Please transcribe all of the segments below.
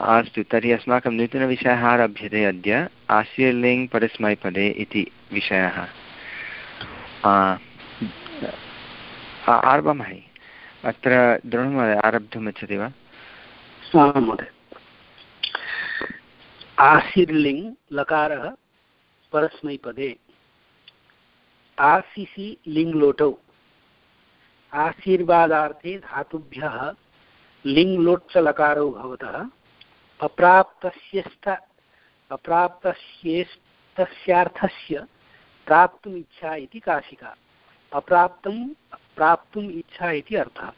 अस्तु, तर्हि अस्माकं नूतनविषयः आरभ्यते अद्य। आशीर्लिङ् परस्मैपदे इति विषयः। आरभामहे, अत्र द्रोणमहोदय आरब्धुमिच्छति वा? महोदय। लकारः परस्मैपदे। आसिसि लिङ्लोटौ आशीर्वादार्थे धातुभ्यः लिङ्लोट्चलकारौ भवतः। अप्राप्तस्यस्त अप्राप्तस्येस्तस्यार्थस्य प्राप्तुम् इच्छा इति काशिका। अप्राप्तं प्राप्तुम् इच्छा इति अर्थः।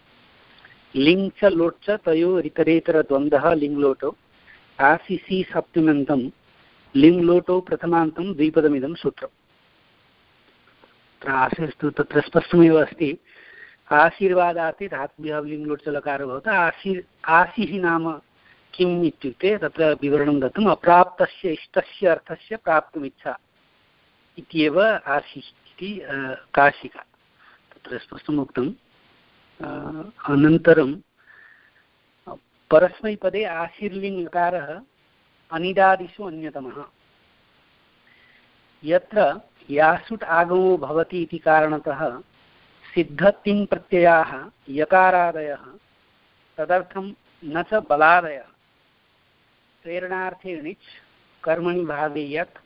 लिङ् च लोट् च तयोरितरेतरद्वन्द्वः लिङ्लोटौ आसिसि सप्तम्यन्तं लिङ्लोटौ प्रथमान्तं द्विपदमिदं सूत्रम्। तत्र आशिस्तु तत्र स्पष्टमेव अस्ति। आशीर्वादार्थे धातुभ्यः लिङ्लोट् च लकारः भवति। आशी आशिः नाम किम् इत्युक्ते तत्र विवरणं दत्तम् अप्राप्तस्य इष्टस्य अर्थस्य प्राप्तुमिच्छा इत्येव आशिः इति काशिका। तत्र स्पष्टम् उक्तम् अनन्तरं परस्मैपदे आशीर्लिङ्गकारः अनिदादिषु अन्यतमः। यत्र यासुट् आगमो भवति इति कारणतः सिद्धतिङ् प्रत्ययाः यकारादयः तदर्थं न च बलादयः। प्रेरणार्थे णिच् कर्मणि भागे यत्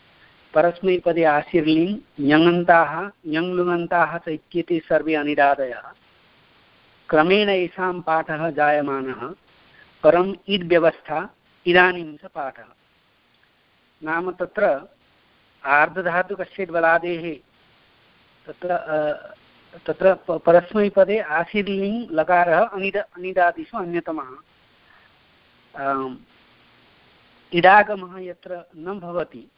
परस्मैपदे आशीर्लिङ् ञङन्ताः ञङ्लुङन्ताः च इत्येते सर्वे अनिरादयः। क्रमेण येषां पाठः जायमानः। परम् इड् व्यवस्था इदानीं च पाठः। नाम तत्र आर्धधातुकस्य बलादेः तत्र तत्र परस्मैपदे आशीर्लिङ् लकारः अनिद, अनिदादिषु अन्यतमः। इडागमः यत्र न भवति,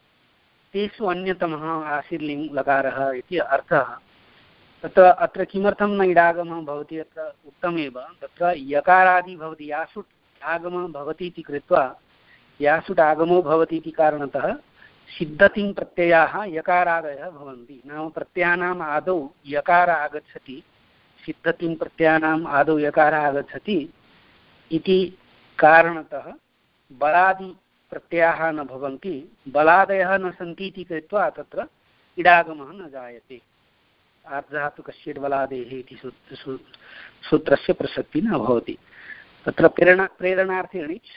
तेषु अन्यतमः आशीर्लिङ् लकारः इति अर्थः। तत्र अत्र किमर्थं न इडागमः भवति, अत्र उक्तमेव तत्र यकारादि भवति, यासुट् आगमः भवति इति कृत्वा, यासुट् आगमो भवति इति कारणतः सिद्धतिङ् प्रत्ययाः यकारादयः भवन्ति। नाम प्रत्ययानाम् आदौ यकार आगच्छति सिद्धतिङ् प्रत्ययानाम् आदौ यकारः आगच्छति इति कारणतः बलादि प्रत्ययाः न भवन्ति, बलादयः न सन्ति इति कृत्वा तत्र इडागमः न जायते। आर्धातुकस्य बलादेः इति सूत्रस्य प्रसक्तिः न भवति। तत्र प्रेरणा प्रेरणार्थे णिच्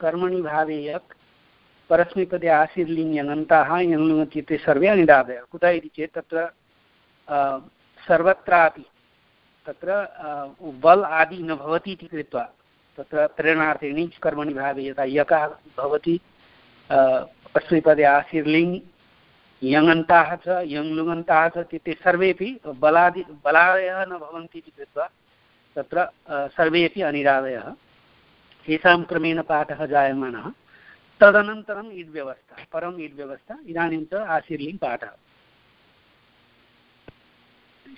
कर्मणि भावे यक्, परस्मैपदे ते सर्वे अनिडादयः कुतः इति चेत् तत्र सर्वत्रापि तत्र वल् आदि न भवति इति कृत्वा तत्र प्रेरणार्थे णिच् कर्मणि भावे यथा यकः भवति अस्मिपदे आशीर्लिङ् यङन्ताः च, यङ्लुङन्ताः च ते सर्वेपि बलादि, बलादयः न भवन्ति इति कृत्वा तत्र सर्वेपि अनिरादयः। तेषां क्रमेण पाठः जायमानः। तदनन्तरम् इड्व्यवस्था परम् इड्व्यवस्था इदानीं च आशीर्लिङ् पाठः।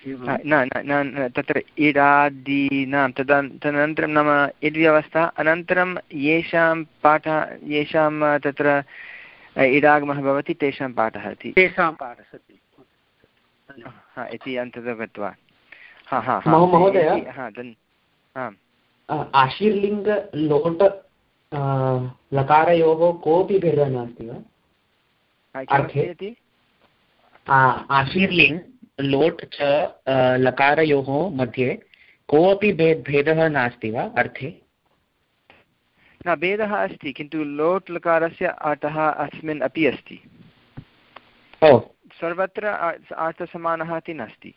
न न तत्र इडादीनां तदा तदनन्तरं नाम इड्व्यवस्था अनन्तरं येषां पाठः येषां तत्र इडागमः भवति तेषां पाठः इति। तेषां पाठः इति अन्ततो गत्वा। महोदय। आशीर्लिङ्ग लोट् लकारयोः कोऽपि भेदः नास्ति वा? आशीर्लिङ्ग्। लोट् च लकारयोः मध्ये कोऽपि भेद भेदः नास्ति वा अर्थे? न भेदः अस्ति किन्तु लोट् लकारस्य अटः अस्मिन् अपि अस्ति। सर्वत्र अर्थसमानः इति नास्ति।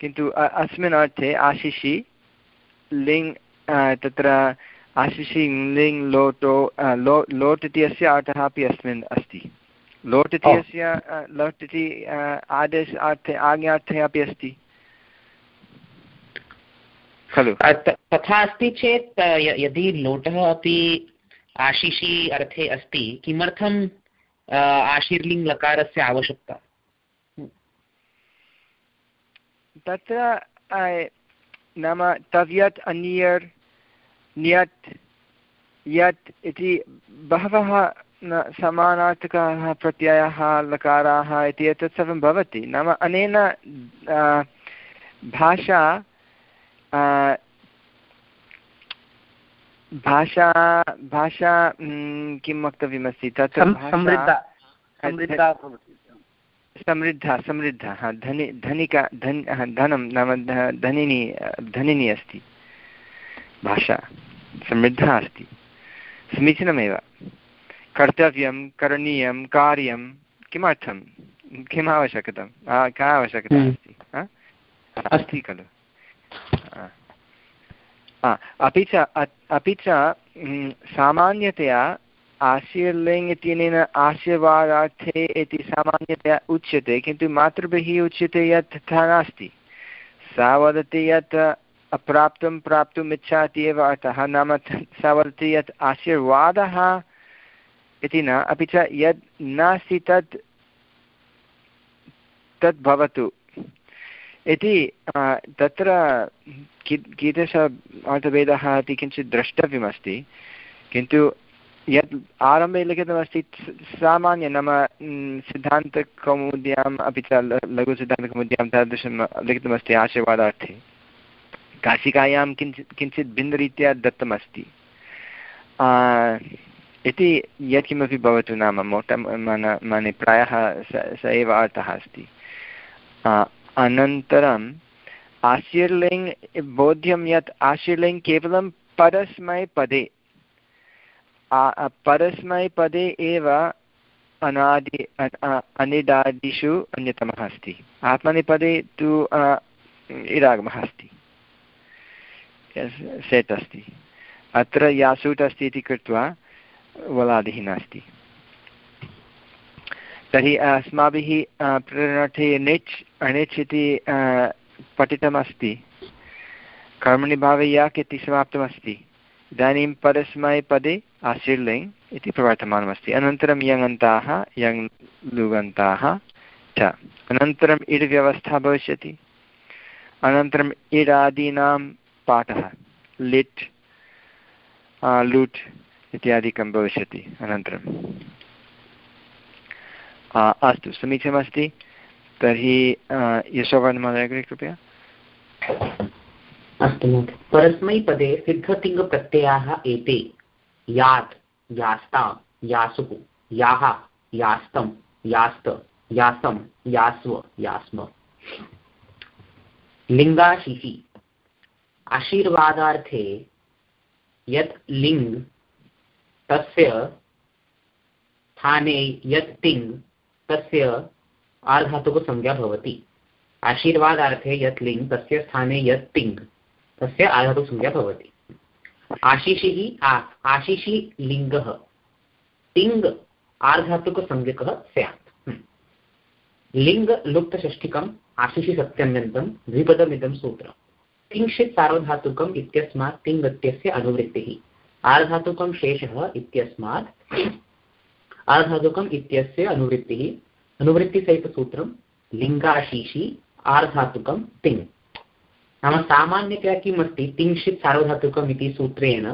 किन्तु अस्मिन् अर्थे आशिषि लिङ् तत्र आशिषि लिङ् लोटो लो लोट् इत्यस्य अटः अपि अस्मिन् अस्ति। लोट् इति अस्य लोट् इति आदेश अर्थे आज्ञार्थे अपि अस्ति। खलु। तथा अस्ति चेत् यदि लोटः अपि आशिषि अर्थे अस्ति किमर्थम् आशीर्लिङ् लकारस्य आवश्यकता? तत्र नाम तव्यत् अन्यर् न्यत् यत् इति बहवः न समानार्थकाः प्रत्ययाः लकाराः इति एतत् सर्वं भवति। नाम अनेन भाषा भाषा भाषा किं वक्तव्यमस्ति? तत्र समृद्धा। समृद्धा समृद्धा हा धनि धनिका धन् धनं नाम धनिनी धनिनी अस्ति। भाषा समृद्धा अस्ति। समीचीनमेव। कर्तव्यं करणीयं कार्यं किमर्थं? किम् आवश्यकता का आवश्यकता हम्म। अस्ति? अस्ति खलु। अपि च अपि च सामान्यतया आशीर्लिङ् इत्यनेन आशीर्वादार्थे इति सामान्यतया उच्यते किन्तु मातृभिः उच्यते यत् तथा नास्ति। सा वदति यत् अप्राप्तं प्राप्तुम् इच्छाति एव अतः नाम सा वदति यत् आशीर्वादः इति न, अपि च यद् नास्ति तत् तद् भवतु। इति तत्र कीदृश अर्थभेदः इति किञ्चित् द्रष्टव्यमस्ति। किन्तु यत् आरम्भे लिखितमस्ति सामान्य नाम सिद्धान्तकौमुद्याम्, अपि च लघुसिद्धान्तकौमुद्यां तादृशं लिखितमस्ति आशीर्वादार्थे। काशिकायां किञ्चित् किञ्चित् भिन्नरीत्या दत्तमस्ति। इति यत्किमपि भवतु नाम, मोट माने प्रायः स स एव अर्थः अस्ति। अनन्तरम् आशीर्लिङ् बोध्यं यत् आशीर्लिङ् केवलं परस्मैपदे। परस्मैपदे एव अनादि अनिडादिषु अन्यतमः अस्ति। आत्मनिपदे तु इरागमः अस्ति। सेट् अस्ति। अत्र यासूट् अस्ति इति कृत्वा वलादिः नास्ति। तर्हि अस्माभिः प्रेरणार्थे णिच् अणिच् इति पठितमस्ति। कर्मणि भावे याक् इति समाप्तमस्ति। इदानीं परस्मैपदे आशीर्लिङ् इति प्रवर्तमानमस्ति। अनन्तरं यङन्ताः, यङ् लुगन्ताः च। अनन्तरम् इड् व्यवस्था भविष्यति। अनन्तरम् इडादीनां पाठः। लिट् लुट्। इत्यादिकं भविष्यति अनन्तरम् अस्तु, समीचीनमस्ति। तर्हि यशोवर्णमहोदय कृपया। अस्तु परस्मैपदे सिद्धतिङ्गप्रत्ययाः एते। यात् यास्ता, यासुः, याः यास्तं यास्त, यासं, यास्व, यास्म। लिङ्गाशिषि आशीर्वादार्थे यत् लिङ् तस्य स्थाने यत् तिङ् तस्य आर्धातुकसंज्ञा भवति। आशीर्वादार्थे यत् लिङ् तस्य स्थाने यत् तिङ् तस्य आर्धातुकसंज्ञा भवति। आशिषिः आशिषि लिङ्गः। तिङ् आर्धातुकसंज्ञकः स्यात्। लिङ्गलुप्तषष्ठिकम् आशिषि सत्यन्यन्तं द्विपदमिदं सूत्रम्। तिंशित् सार्वधातुकम् इत्यस्मात् तिङ् इत्यस्य अनुवृत्तिः। आर्धातुकं शेषः इत्यस्मात् आर्धातुकम् इत्यस्य अनुवृत्तिः, अनुवृत्तिसहितसूत्रं लिङ्गाशीषि आर्धातुकं तिङ्। नाम सामान्यतया किम् अस्ति तिङ्क्षित् सूत्रेण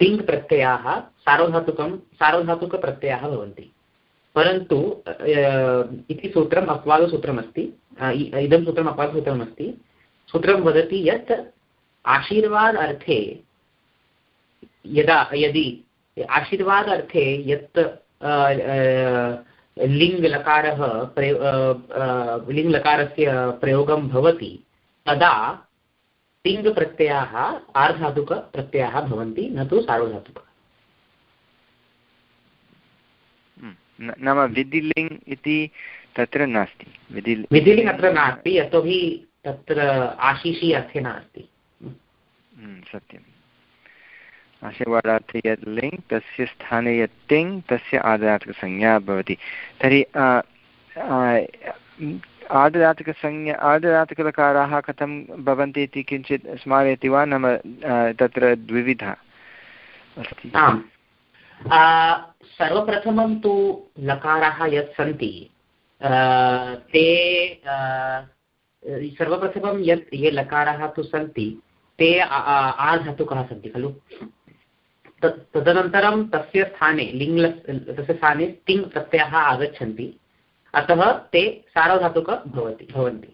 तिङ् प्रत्ययाः सार्वधातुकं, सार्वधातुकप्रत्ययाः भवन्ति। परन्तु इति सूत्रम् अपवादसूत्रमस्ति इदं सूत्रम् अपवादसूत्रमस्ति। सूत्रं वदति यत् आशीर्वाद अर्थे यदा यदि आशीर्वाद अर्थे यत् लिङ्गलकारः प्रयो लिङ्गलकारस्य प्रयोगं भवति तदा तिङ्प्रत्ययाः आर्धातुकप्रत्ययाः भवन्ति न तु सार्वधातुक। हम्म, नाम विधिलिङ् इति तत्र नास्ति। विधिलिङ् अत्र नास्ति यतोहि तत्र आशिषि अर्थे नास्ति हम्म, सत्यम्। आशीर्वादार्थे यत् लिङ् तस्य स्थाने यत् तिङ्, तस्य आदरात्मकसंज्ञा भवति। तर्हि आदरात्मकसंज्ञा आदरात्मकलकाराः कथं भवन्ति इति किञ्चित् स्मारयति वा? नाम तत्र द्विविधा अस्ति। सर्वप्रथमं तु लकाराः यत् सन्ति ते सर्वप्रथमं यत् ये लकाराः तु सन्ति, ते आधातुकः सन्ति खलु? तदनन्तरं तस्य स्थाने लिङ्ग् तस्य स्थाने तिङ् प्रत्ययाः आगच्छन्ति, अतः ते सार्वधातुक भवति, भवन्ति।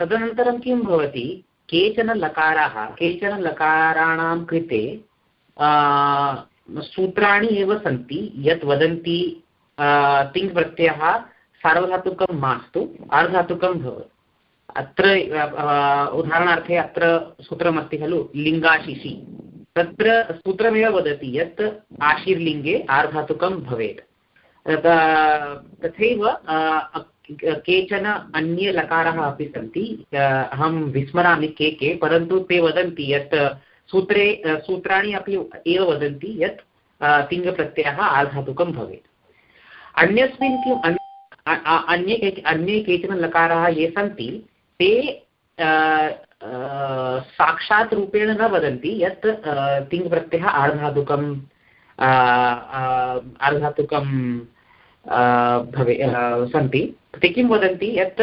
तदनन्तरं किं भवति? केचन लकाराः, केचन लकाराणां कृते सूत्राणि एव सन्ति, यत् वदन्ति तिङ् प्रत्ययः सार्वधातुकं मास्तु आर्धातुकं भवति। अत्र उदाहरणार्थे अत्र सूत्रमस्ति खलु, लिङ्गाशिषि। तत्र सूत्रमेव वदति यत् आशीर्लिङ्गे आर्धातुकं भवेत्। तथैव केचन अन्ये लकाराः अपि सन्ति अहं विस्मरामि के के, परन्तु ते वदन्ति यत् सूत्रे सूत्राणि अपि एव वदन्ति यत् तिङ्गप्रत्ययः आर्धातुकं भवेत्। अन्यस्मिन् किम् अन्ये अन्ये केचन लकाराः ये सन्ति, ते साक्षात् रूपेण न वदन्ति, यत् तिङ्प्रत्ययः आर्धातुकं आर्धातुकं भवे सन्ति। ते किं वदन्ति, यत्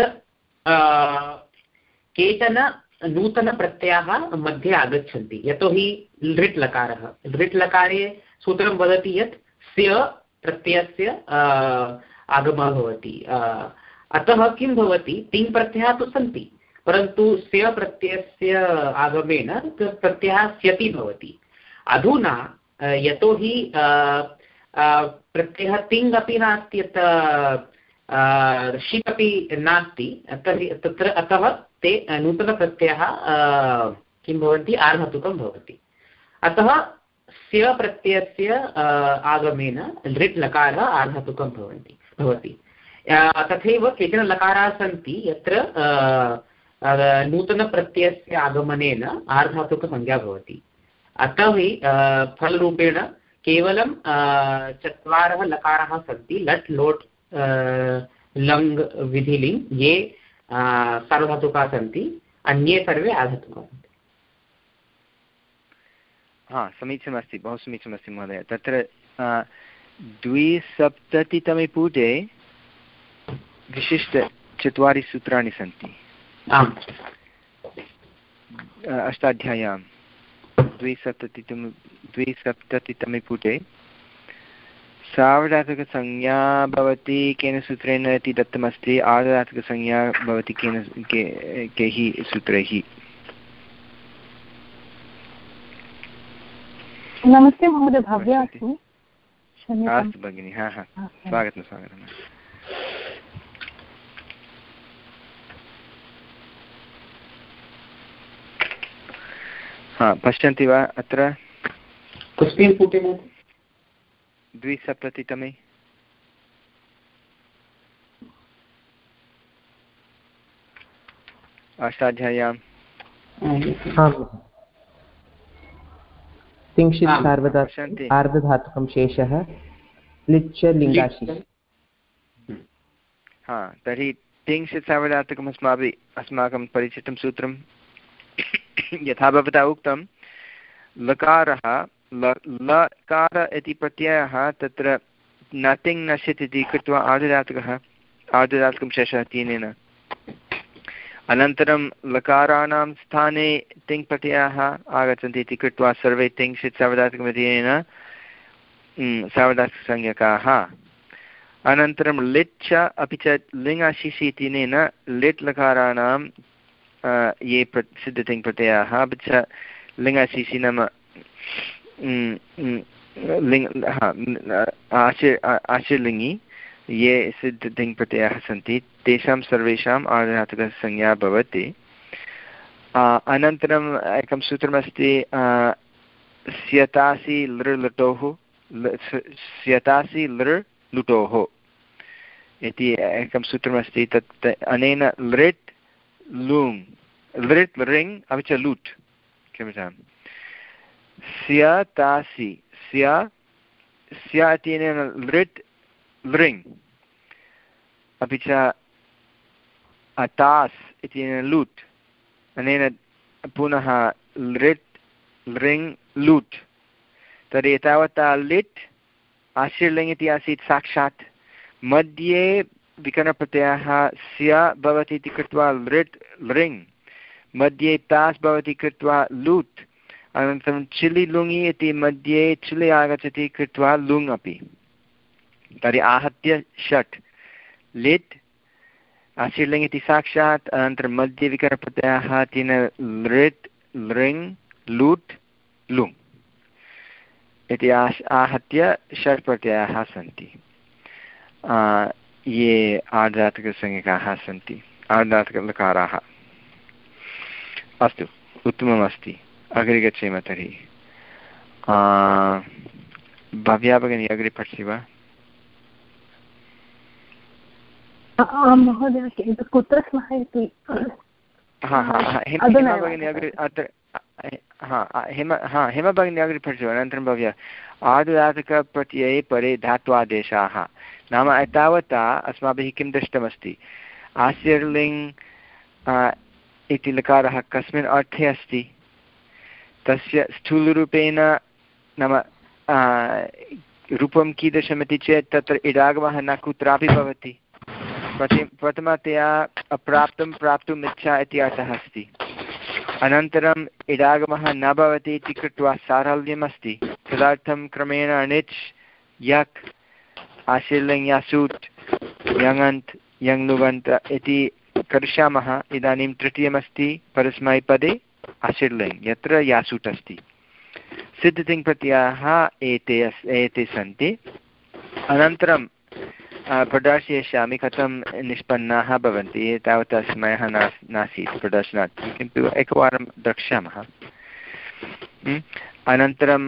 केचन नूतनप्रत्ययाः मध्ये आगच्छन्ति। यतोहि लृट् लकारः लृट् लकारे सूत्रं वदति यत्, स्य प्रत्ययस्य आगमः भवति। अतः किं भवति तिङ् प्रत्ययाः तु सन्ति। परन्तु स्य प्रत्ययस्य आगमेन प्रत्ययः स्यति भवति। अधुना यतोहि प्रत्ययः तिङ् अपि नास्ति, यत् अपि नास्ति तत्र अतः ते नूतनप्रत्ययः किं भवन्ति, आर्धतुकं भवति। अतः स्य प्रत्ययस्य आगमेन लृट् लकारः आर्धतुकं भवन्ति, भवति। तथैव केचन लकाराः सन्ति, यत्र नूतनप्रत्ययस्य आगमनेन आर्धातुकसंज्ञा भवति। अतः हि फलरूपेण केवलं चत्वारः लकाराः सन्ति, लट्, लोट् लङ्, विधिलिङ्, ये सार्वधातुकाः सन्ति, अन्ये सर्वे आधातुकाः सन्ति। हा, समीचीनमस्ति, बहु समीचीनमस्ति महोदय। तत्र द्विसप्ततितमे पुटे विशिष्टचत्वारि सूत्राणि सन्ति। अष्टाध्याय्यां। द्विसप्ततितम द्विसप्ततितमे पुटे सार्वधातुकसंज्ञा भवति केन सूत्रेण इति दत्तमस्ति। आर्धधातुकसंज्ञा भवति केन के कैः सूत्रैः। नमस्ते महोदय भव्या अस्मि। अस्तु भगिनि हा हा। स्वागतं स्वागतम्। हा पश्यन्ति वा अत्र? कस्मिन् पुटे द्विसप्ततितमे। अष्टाध्याय्यां। तिंशित् शेषः। लिङ्गाशि। हा तर्हि तिंशित् सार्वधातुकम् अस्माभिः अस्माकं परिचितं सूत्रं। यथा भवता उक्तं लकारः लकार इति प्रत्ययः तत्र नतिङ् नश्यत् इति कृत्वा आर्धधातुकः आर्धधातुकं शेषः तेनेन। अनन्तरं लकाराणां स्थाने तिङ् प्रत्ययाः आगच्छन्ति इति कृत्वा सर्वे तिङ्क्षित् सावधातुकमध्येन सावधातुकसंज्ञकाः अनन्तरं लिट् च अपि च लिङ्गाशिषि इत्यनेन लिट् लकाराणां ये प्र सिद्धतिङ् प्रत्ययाः अपि च लिङ्गाशिषि नाम लिङ् आशिर् आशिर्लिङ्गि ये सिद्धतिङ् प्रत्ययाः सन्ति तेषां सर्वेषाम् आर्धधातुकसंज्ञा भवति अनन्तरम् एकं सूत्रमस्ति स्यतासि लृ लुटोः स्यतासि लृ लुटोः इति एकं सूत्रमस्ति तत् अनेन लृट् लुङ् लृट् लृङ् अपि च लुट् क्षम्यतां स्य तासि स्य स्य इत्यनेन लृट् लृङ् अपि च तास् इत्यनेन लूट् अनेन पुनः लृट् लृङ् लूट् तर्हि एतावता लिट् आशीर्लिङ् इति आसीत् साक्षात् मध्ये विकरणप्रत्ययः स्य भवति इति कृत्वा लृट्, लृङ्। मध्ये तास् भवति कृत्वा लूट् अनन्तरं चिलि लुङि इति मध्ये चिलि आगच्छति कृत्वा लुङ् अपि। तर्हि आहत्य षट्। लिट् आशीर्लिङ् इति साक्षात्। अनन्तरं मध्ये विकरणप्रत्ययः तेन लृट्, लृङ् लुट् लुङ्। इति आश् आहत्य षट् प्रत्ययाः सन्ति। ये आर्धातुकसंज्ञकाः सन्ति। आर्धातुकलकाराः अस्तु उत्तममस्ति। अग्रे गच्छेम तर्हि। भव्या भगिनी अग्रे पठति वा? आं महोदय कुत्र स्मः इति भगिनी अग्रे अत्र हा हेम हा, हेम भगिनी अग्रे पठतु, अनन्तरं भव्य आदुदातकप्रत्यये परे धात्वादेशाः। नाम एतावता अस्माभिः किं दृष्टमस्ति? आस्यर्लिङ् इति लकारः कस्मिन् अर्थे अस्ति? तस्य स्थूलरूपेण नाम रूपं कीदृशमिति चेत् तत्र इडागमः न कुत्रापि भवति। प्रति, प्रथमतया अप्राप्तं प्राप्तुम् इच्छा इति अर्थः अस्ति। अनन्तरम् इडागमः न भवति इति कृत्वा सारल्यमस्ति। तदर्थं क्रमेण अणिच् यक्, आशीर्लिङ् यासूट् यङन्त्, यङ्लुवन्त् इति करिष्यामः। इदानीं तृतीयमस्ति परस्मैपदे आशीर्लिङ्, यत्र यासूट् अस्ति। सिद्धतिङ्प्रत्ययाः एते अस्, एते सन्ति। अनन्तरं प्रदर्शयिष्यामि कथं निष्पन्नाः भवन्ति तावता समयः नास् नासीत् प्रदर्शनार्थं किन्तु एकवारं द्रक्ष्यामः। अनन्तरं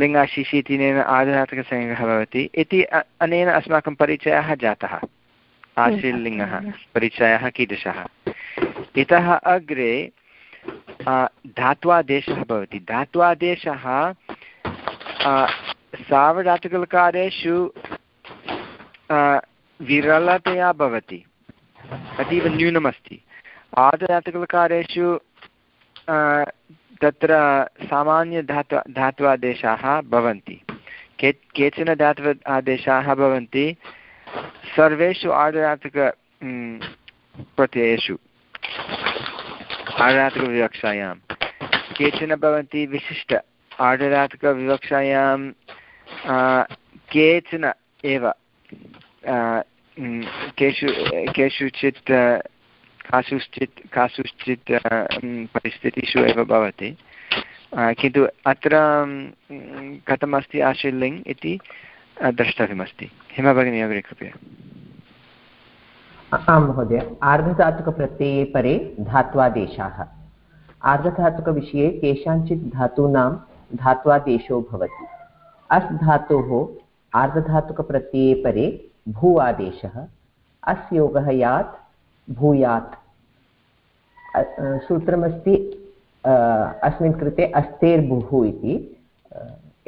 लिङ्गाशिशीतिनेन आधातकसंयोगः भवति। इति अनेन अस्माकं परिचयः जातः। आशीर्लिङ्गः परिचयः कीदृशः। इतः अग्रे धात्वादेशः भवति। धात्वादेशः सावधातुकलकारेषु विरलतया भवति। अतीव न्यूनमस्ति। तत्र सामान्यधातु धात्वादेशाः भवन्ति। के, केचन धात्व आदेशाः भवन्ति सर्वेषु आर्धधातुक प्रत्ययेषु। आर्धधातुकविवक्षायां केचन भवन्ति विशिष्ट आर्धधातुकविवक्षायां केचन एव। केषु केषुचित् कासुश्चित् कासुश्चित् परिस्थितिषु एव भवति किन्तु अत्र कथमस्ति आशीर्लिङ् इति द्रष्टव्यमस्ति हिमा भगिनी अग्रे कृपया आं महोदय आर्धधातुकप्रत्यये परे धात्वादेशाः आर्धधातुकविषये केषाञ्चित् धातूनां धात्वादेशो भवति अस् धातोः आर्धधातुकप्रत्यये परे भू आदेशः यात्, भूयात्। सूत्रमस्ति अस्मिन् कृते अस्तेर्भुः इति।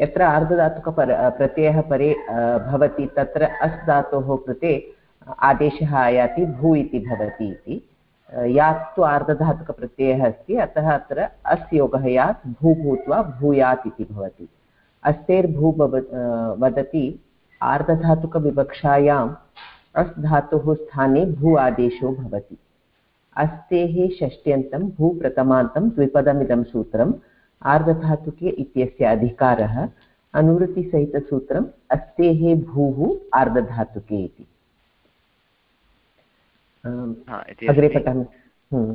यत्र आर्धधातुकपर प्रत्ययः परे भवति, तत्र अस् धातोः कृते आदेशः आयाति, भू इति भवति इति। यात् आर्धधातुकप्रत्ययः अस्ति, अतः अत्र अस् योगः यात्, भू भूत्वा भूयात् इति भवति। अस्तेर्भू वदति आर्धधातुकविवक्षायाम् अस् धातुः स्थाने भू आदेशो भवति अस्तेः षष्ट्यन्तं भू प्रथमान्तं द्विपदमिदं सूत्रम् आर्धधातुके इत्यस्य अधिकारः अनुवृत्तिसहितसूत्रम् अस्तेः भूः आर्धधातुके इति अग्रे पठामि हम्म।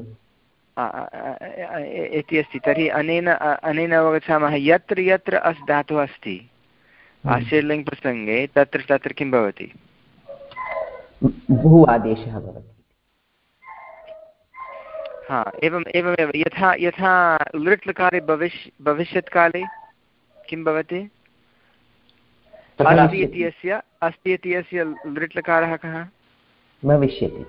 इति अस्ति तर्हि अनेन अनेन अवगच्छामः यत्र यत्र अस् धातुः अस्ति। आशीर्लिङ्ग् प्रसङ्गे तत्र तत्र किं भवति? भू आदेशः भवति। हा एवम् एवमेव। यथा यथा लृट् लकारे भविष् भविष्यत्काले किं भवति? अस्ति इति अस्य अस्ति इति अस्य लृट् लकारः कः भविष्यति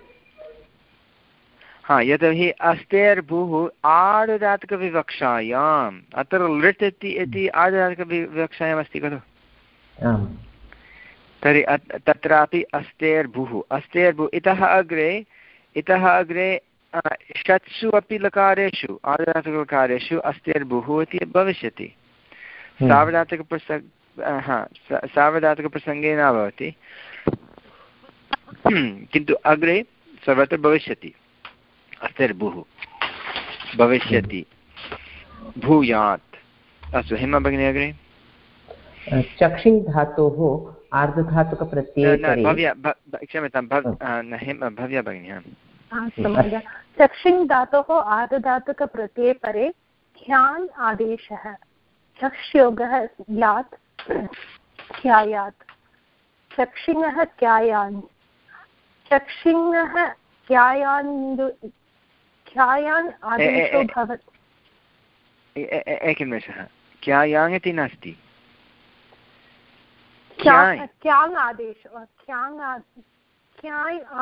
हा यतोहि अस्तेर्भुः आर्धदातकविवक्षायाम् अत्र लृट् इति इति आर्धदातकविवक्षायाम् अस्ति खलु। तर्हि तत्रापि अस्तेर्भुः। अस्तेर्भुः इतः अग्रे इतः अग्रे षट्सु अपि लकारेषु आर्धदातकलकारेषु अस्तेर्भुः इति भविष्यति। हम्म। सावधातकप्रसङ्ग हा सावधातकप्रसङ्गे न भवति। किन्तु अग्रे सर्वत्र भविष्यति। अस्तिर्भुः भविष्यति। भूयात्। अस्तु हेमा भगिनी अग्रे। चक्षि धातोः आर्धधातुकप्रत्यये भव्या क्षम्यतां भव्या भगिनी चक्षिङ् धातोः आर्धधातुकप्रत्यये परे ख्यान् आदेशः। चक्ष्योगः यात् ख्यायात्। चक्षिणः क्यायान् चक्षिणः क्यायान्दु ख्यायान् आदेशो भवति। एकनिमेषः क्यायाङ् इति नास्ति।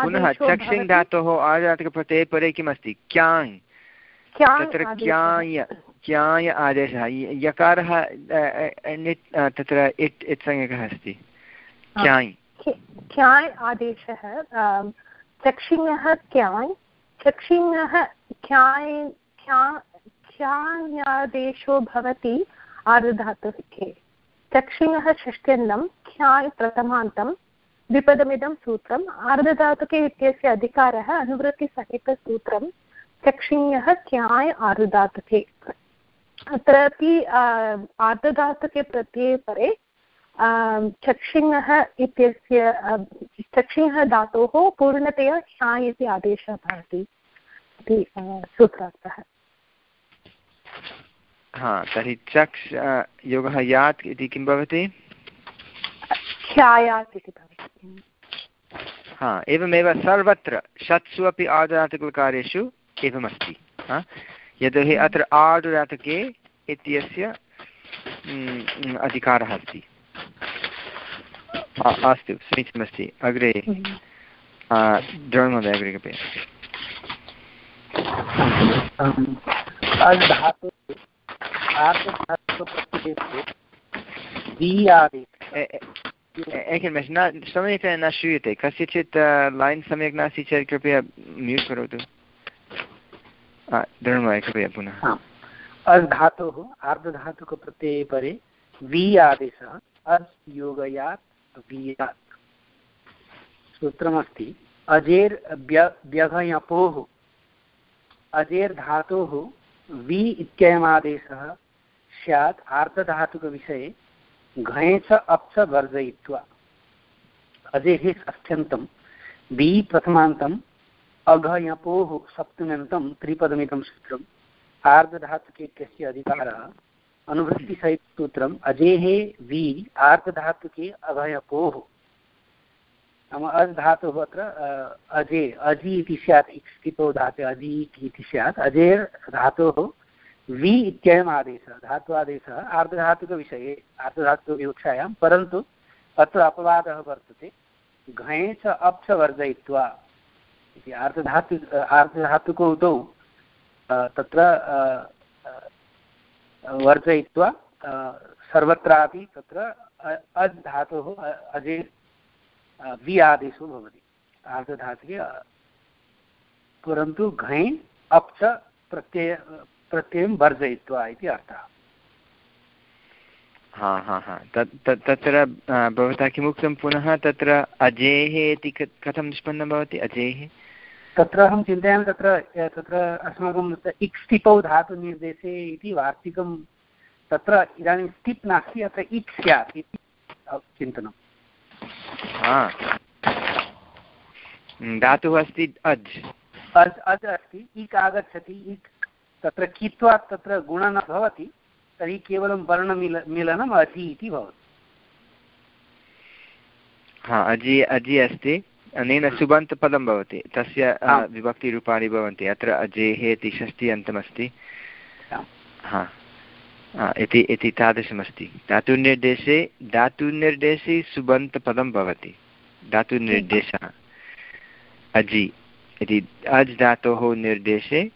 पुनः चक्षिङ् धातोः आजातकप्रत्यये परे किमस्ति? क्याङ् तत्र क्याय क्याय आदेशः? यकारः तत्र इट् इत्संज्ञकः अस्ति। क्याय् क्याय् आदेशः? चक्षिणः क्याय् चक्षिणः क्याय् क्यायादेशो भवति? आर्धधातुके चक्षिणः षष्ट्यन्तं ख्याय् प्रथमान्तं द्विपदमिदं सूत्रम् आर्धधातुके इत्यस्य अधिकारः अनुवृत्तिसहितसूत्रं चक्षिण्यः क्याय् आर्धधातुके अत्रापि आर्धधातुके प्रत्यये परे चक्षिणः इत्यस्य चक्षिणः धातोः पूर्णतया ह्याय् इति आदेशः भवति इति सूत्रार्थः। हा तर्हि चक्ष योगः यात् इति किं भवति? ख्यायात् इति भवति। हा एवमेव सर्वत्र षट्सु अपि आर्धधातुककार्येषु एवमस्ति यतोहि अत्र आर्धधातुके इत्यस्य अधिकारः अस्ति। अस्तु समीचीनमस्ति अग्रे द्रोणमहोदय अग्रे कपि एकनिमेष न सम्यक् न श्रूयते कस्यचित् लैन् सम्यक् नास्ति चेत् कृपया म्यूट् करोतु दृढमहोदय कृपया पुनः। अस् धातोः आर्धधातुकप्रत्यये परे वि आदेशः अस् योगयात् वियात् सूत्रमस्ति, अजेर् व्यघयपोः, अजेर् धातोः, वि इत्ययमादेशः स्यात् आर्धधातुकविषये घञ् च अप्स वर्जयित्वा। अजेः षष्ठ्यन्तं वि प्रथमान्तम् अघयपोः सप्तम्यन्तं त्रिपदमिदं सूत्रम् आर्धधातुके इत्यस्य अधिकारः, अनुवृत्तिसहितसूत्रम्, अजेः वि आर्धधातुके अभयपोः नाम अज् धातुः अत्र अजे, अजि इति स्यात् स्थितो धातु, अजि इति स्यात्, अजेर् धातोः वि इत्ययम् आदेशः धात्वादेशः आर्धधातुकविषये आर्धधातुकविवक्षायां परन्तु अत्र अपवादः वर्तते घञ् च अप् वर्जयित्वा इति आर्धधातु आर्धधातुकौ द्वौ तत्र वर्जयित्वा सर्वत्रापि तत्र अज् धातोः अजे वि आदेशो भवति, आर्धधातुके परन्तु घञ् अप् च प्रत्यय प्रत्ययं वर्जयित्वा इति अर्थः। हा हा हा। तत् तत्र भवता किमुक्तं पुनः? तत्र अजेः इति कथं निष्पन्नं भवति? अजेः? तत्र अहं चिन्तयामि तत्र तत्र अस्माकं इक् स्टिपौ धातुनिर्देशे इति वार्तिकं तत्र इदानीं स्टिप् नास्ति अत्र इक् स्यात् इति चिन्तनं। धातुः अस्ति अज्। अज् अज् अस्ति इक् आगच्छति इक् तत्र कित्वा तत्र गुणः न भवति तर्हि केवलं वर्णमिल मिलनम् अजि इति भवति। हा अजि अजि अस्ति। अनेन सुबन्तपदं भवति। तस्य विभक्तिरूपाणि भवन्ति। अत्र अजेः इति षष्टि अन्तमस्ति। हा। इति इति तादृशमस्ति। धातुनिर्देशे धातुनिर्देशे सुबन्तपदं भवति। धातुनिर्देशः। अजि इति अज् धातोः निर्देशे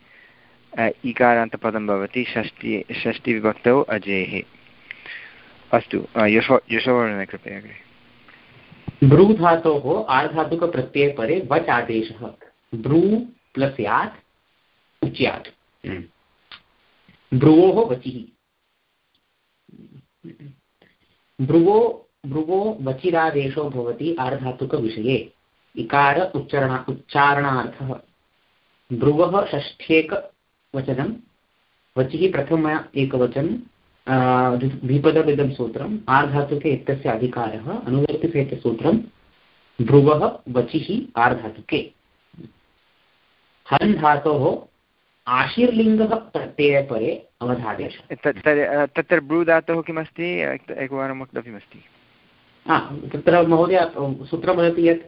इकारान्तपदं भवति षष्टि षष्टिविभक्तौ अजेः अस्तु यशो यशोवर्णने कृपया अग्रे। ब्रू धातोः आर्धातुकप्रत्यये परे वच् आदेशः। Bru plus यात् उच्यात् भ्रुवोः वचिः। भ्रुवो भ्रुवो वचिरादेशो भवति आर्धातुकविषये। इकार उच्चरण उच्चारणार्थः। भ्रुवः षष्ठ्येकवचनं वचिः प्रथम एकवचनं द्विपदमिदं सूत्रम् आर्धातुके इत्यस्य अधिकारः अनुवर्तिसहितसूत्रं भ्रुवः वचिः आर्धातुके। हन् धातोः आशीर्लिङ्गः प्रत्ययपरे अवधादेशः। तत्र ब्रू धातोः किमस्ति? एकवारं वक्तव्यमस्ति तत्र महोदय सूत्रं वदति यत्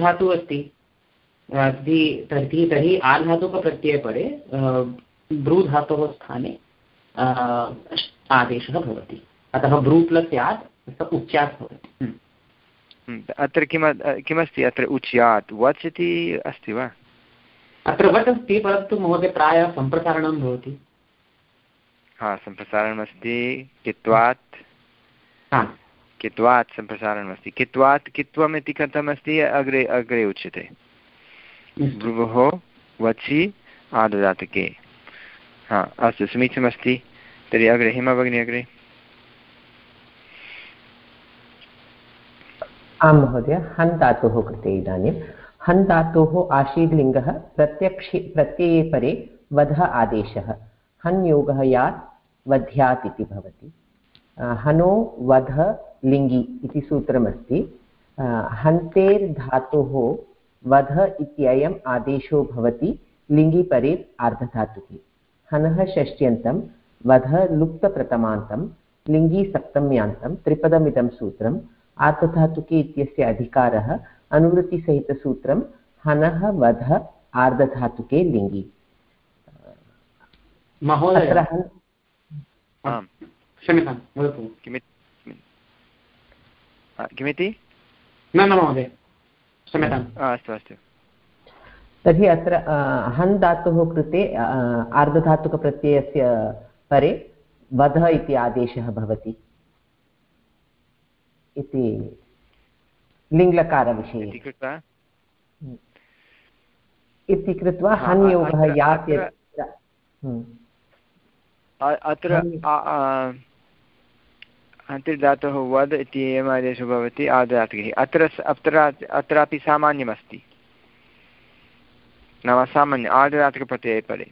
धातुः अस्ति। तर्हि तर्हि आर्धातुकप्रत्ययपरे ब्रू धातोः स्थाने आदेशः भवति। अतः ब्रू प्लस् यात् उच्यात् भवति। हम्म। हम्म, अत्र किम किमस्ति अत्र उच्यात्? वच् इति अस्ति वा? अत्र वट् अस्ति परन्तु महोदय प्रायः सम्प्रसारणं भवति। हा सम्प्रसारणमस्ति कित्वात्? कित्वात् सम्प्रसारणमस्ति? कित्वात् कित्वम् इति कथमस्ति? अग्रे अग्रे उच्यते। भ्रुवोः वचि आददातके। हा अस्तु समीचीनमस्ति। तर्हि अग्रे हिमा भगिनी अग्रे। आं महोदय हन् धातोः कृते इदानीं। हन् धातोः आशीर्लिङ्गः प्रत्यक्षे प्रत्यये परे वधः आदेशः। हन् योगः यात् वध्यात् इति भवति। हनो वध लिङ्गि इति सूत्रमस्ति। हन्तेर्धातोः वध इत्ययम् आदेशो भवति लिङ्गिपरे आर्धधातुः। हनः षष्ट्यन्तं वध लुप्तप्रथमान्तं लिङ्गी सप्तम्यान्तं त्रिपदमिदं सूत्रम् आर्धधातुके इत्यस्य अधिकारः अनुवृत्तिसहितसूत्रं हनः वध आर्धधातुके लिङ्गि। किमिति? न न महोदय। क्षम्यताम् अस्तु अस्तु तर्हि अत्र हन् धातुः कृते आर्धधातुकप्रत्ययस्य परे वधः इति आदेशः भवति। इति लिङ्लकारविषये इति कृत्वा? हन् योगः यात्। अत्र अन्तिर्धातुः वद् इति एवम् आदेशो भवति आदधातुः अत्र अत्र अत्रापि सामान्यमस्ति। नाम सामान्य आर्धधातुकप्रत्यये परे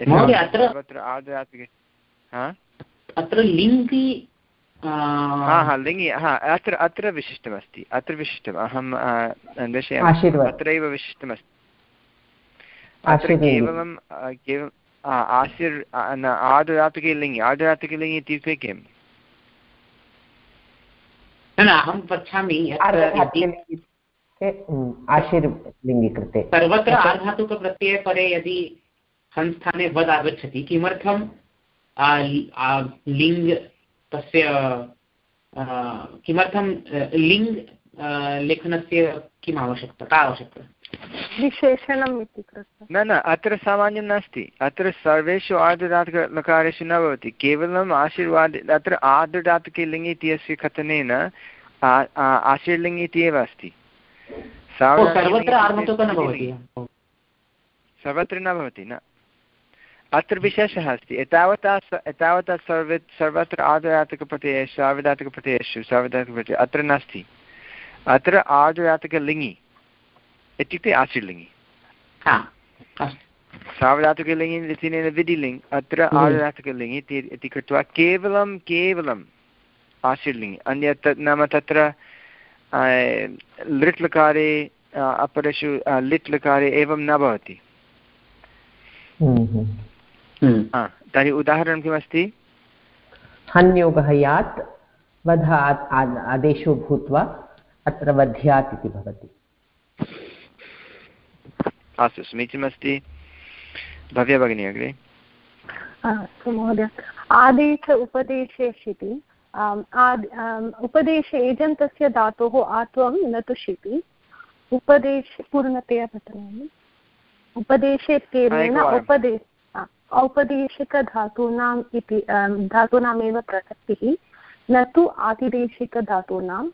सर्वत्र आर्धधातुके अत्र लिङ्गि हा हा लिङ्गि हा अत्र अत्र विशिष्टमस्ति। अत्र विशिष्टम्। अहं दर्शयामि अत्रैव विशिष्टमस्ति। अत्र केवलं केवलं आशिर् आर्धधातुके लिङ्गि आर्धधातुके लिङ्गि इत्युक्ते किम्? अहं पृच्छामि आशीर्लिङ्गि कृते सर्वत्र आधातुकप्रत्यये परे यदि संस्थाने वद् आगच्छति किमर्थं लिङ्ग् तस्य किमर्थं लिङ्ग् लेखनस्य किम् आवश्यकता का आवश्यकता? विशेषणम् इति कृत्वा। न न अत्र सामान्यं नास्ति। अत्र सर्वेषु आर्धधातुकलकारेषु न भवति। केवलम् आशीर्वाद अत्र आर्धधातुके लिङ् इत्यस्य कथनेन आशीर्लिङ् इति एव अस्ति। सर्वत्र न भवति। न अत्र विशेषः अस्ति। एतावता एतावता सर्वे सर्वत्र आदयातकप्रत्ययेषु सार्वधातुकप्रत्ययेषु सार्वधातुकप्रत्यये अत्र नास्ति। अत्र आर्धधातुकलिङि इत्युक्ते आशीर्लिङि सार्वधातुकलिङि इत्यनेन विधिलिङ् अत्र हम्म। आर्धधातुकलिङि इति कृत्वा केवलं केवलम् आशीर्लिङि अन्यत् नाम तत्र लिट् लकारे अपरेषु लिट् लकारे एवं न भवति। हम्म, हम्म। तर्हि उदाहरणं किमस्ति? हन्योगः यात् वध आदेशो भूत्वा अत्र वध्यात् इति भवति। अस्तु समीचीनमस्ति। भव्या भगिनी अग्रे। अस्तु महोदय। आदेश उपदेशेषिति उपदेशे एजन्तस्य धातोः आत्वं न तु शिपि उपदेश पूर्णतया पठामि उपदेशे इत्यनेन उपदेश औपदेशिकधातूनाम् इति धातूनामेव प्रसक्तिः। न तु आतिदेशिकधातूनाम्।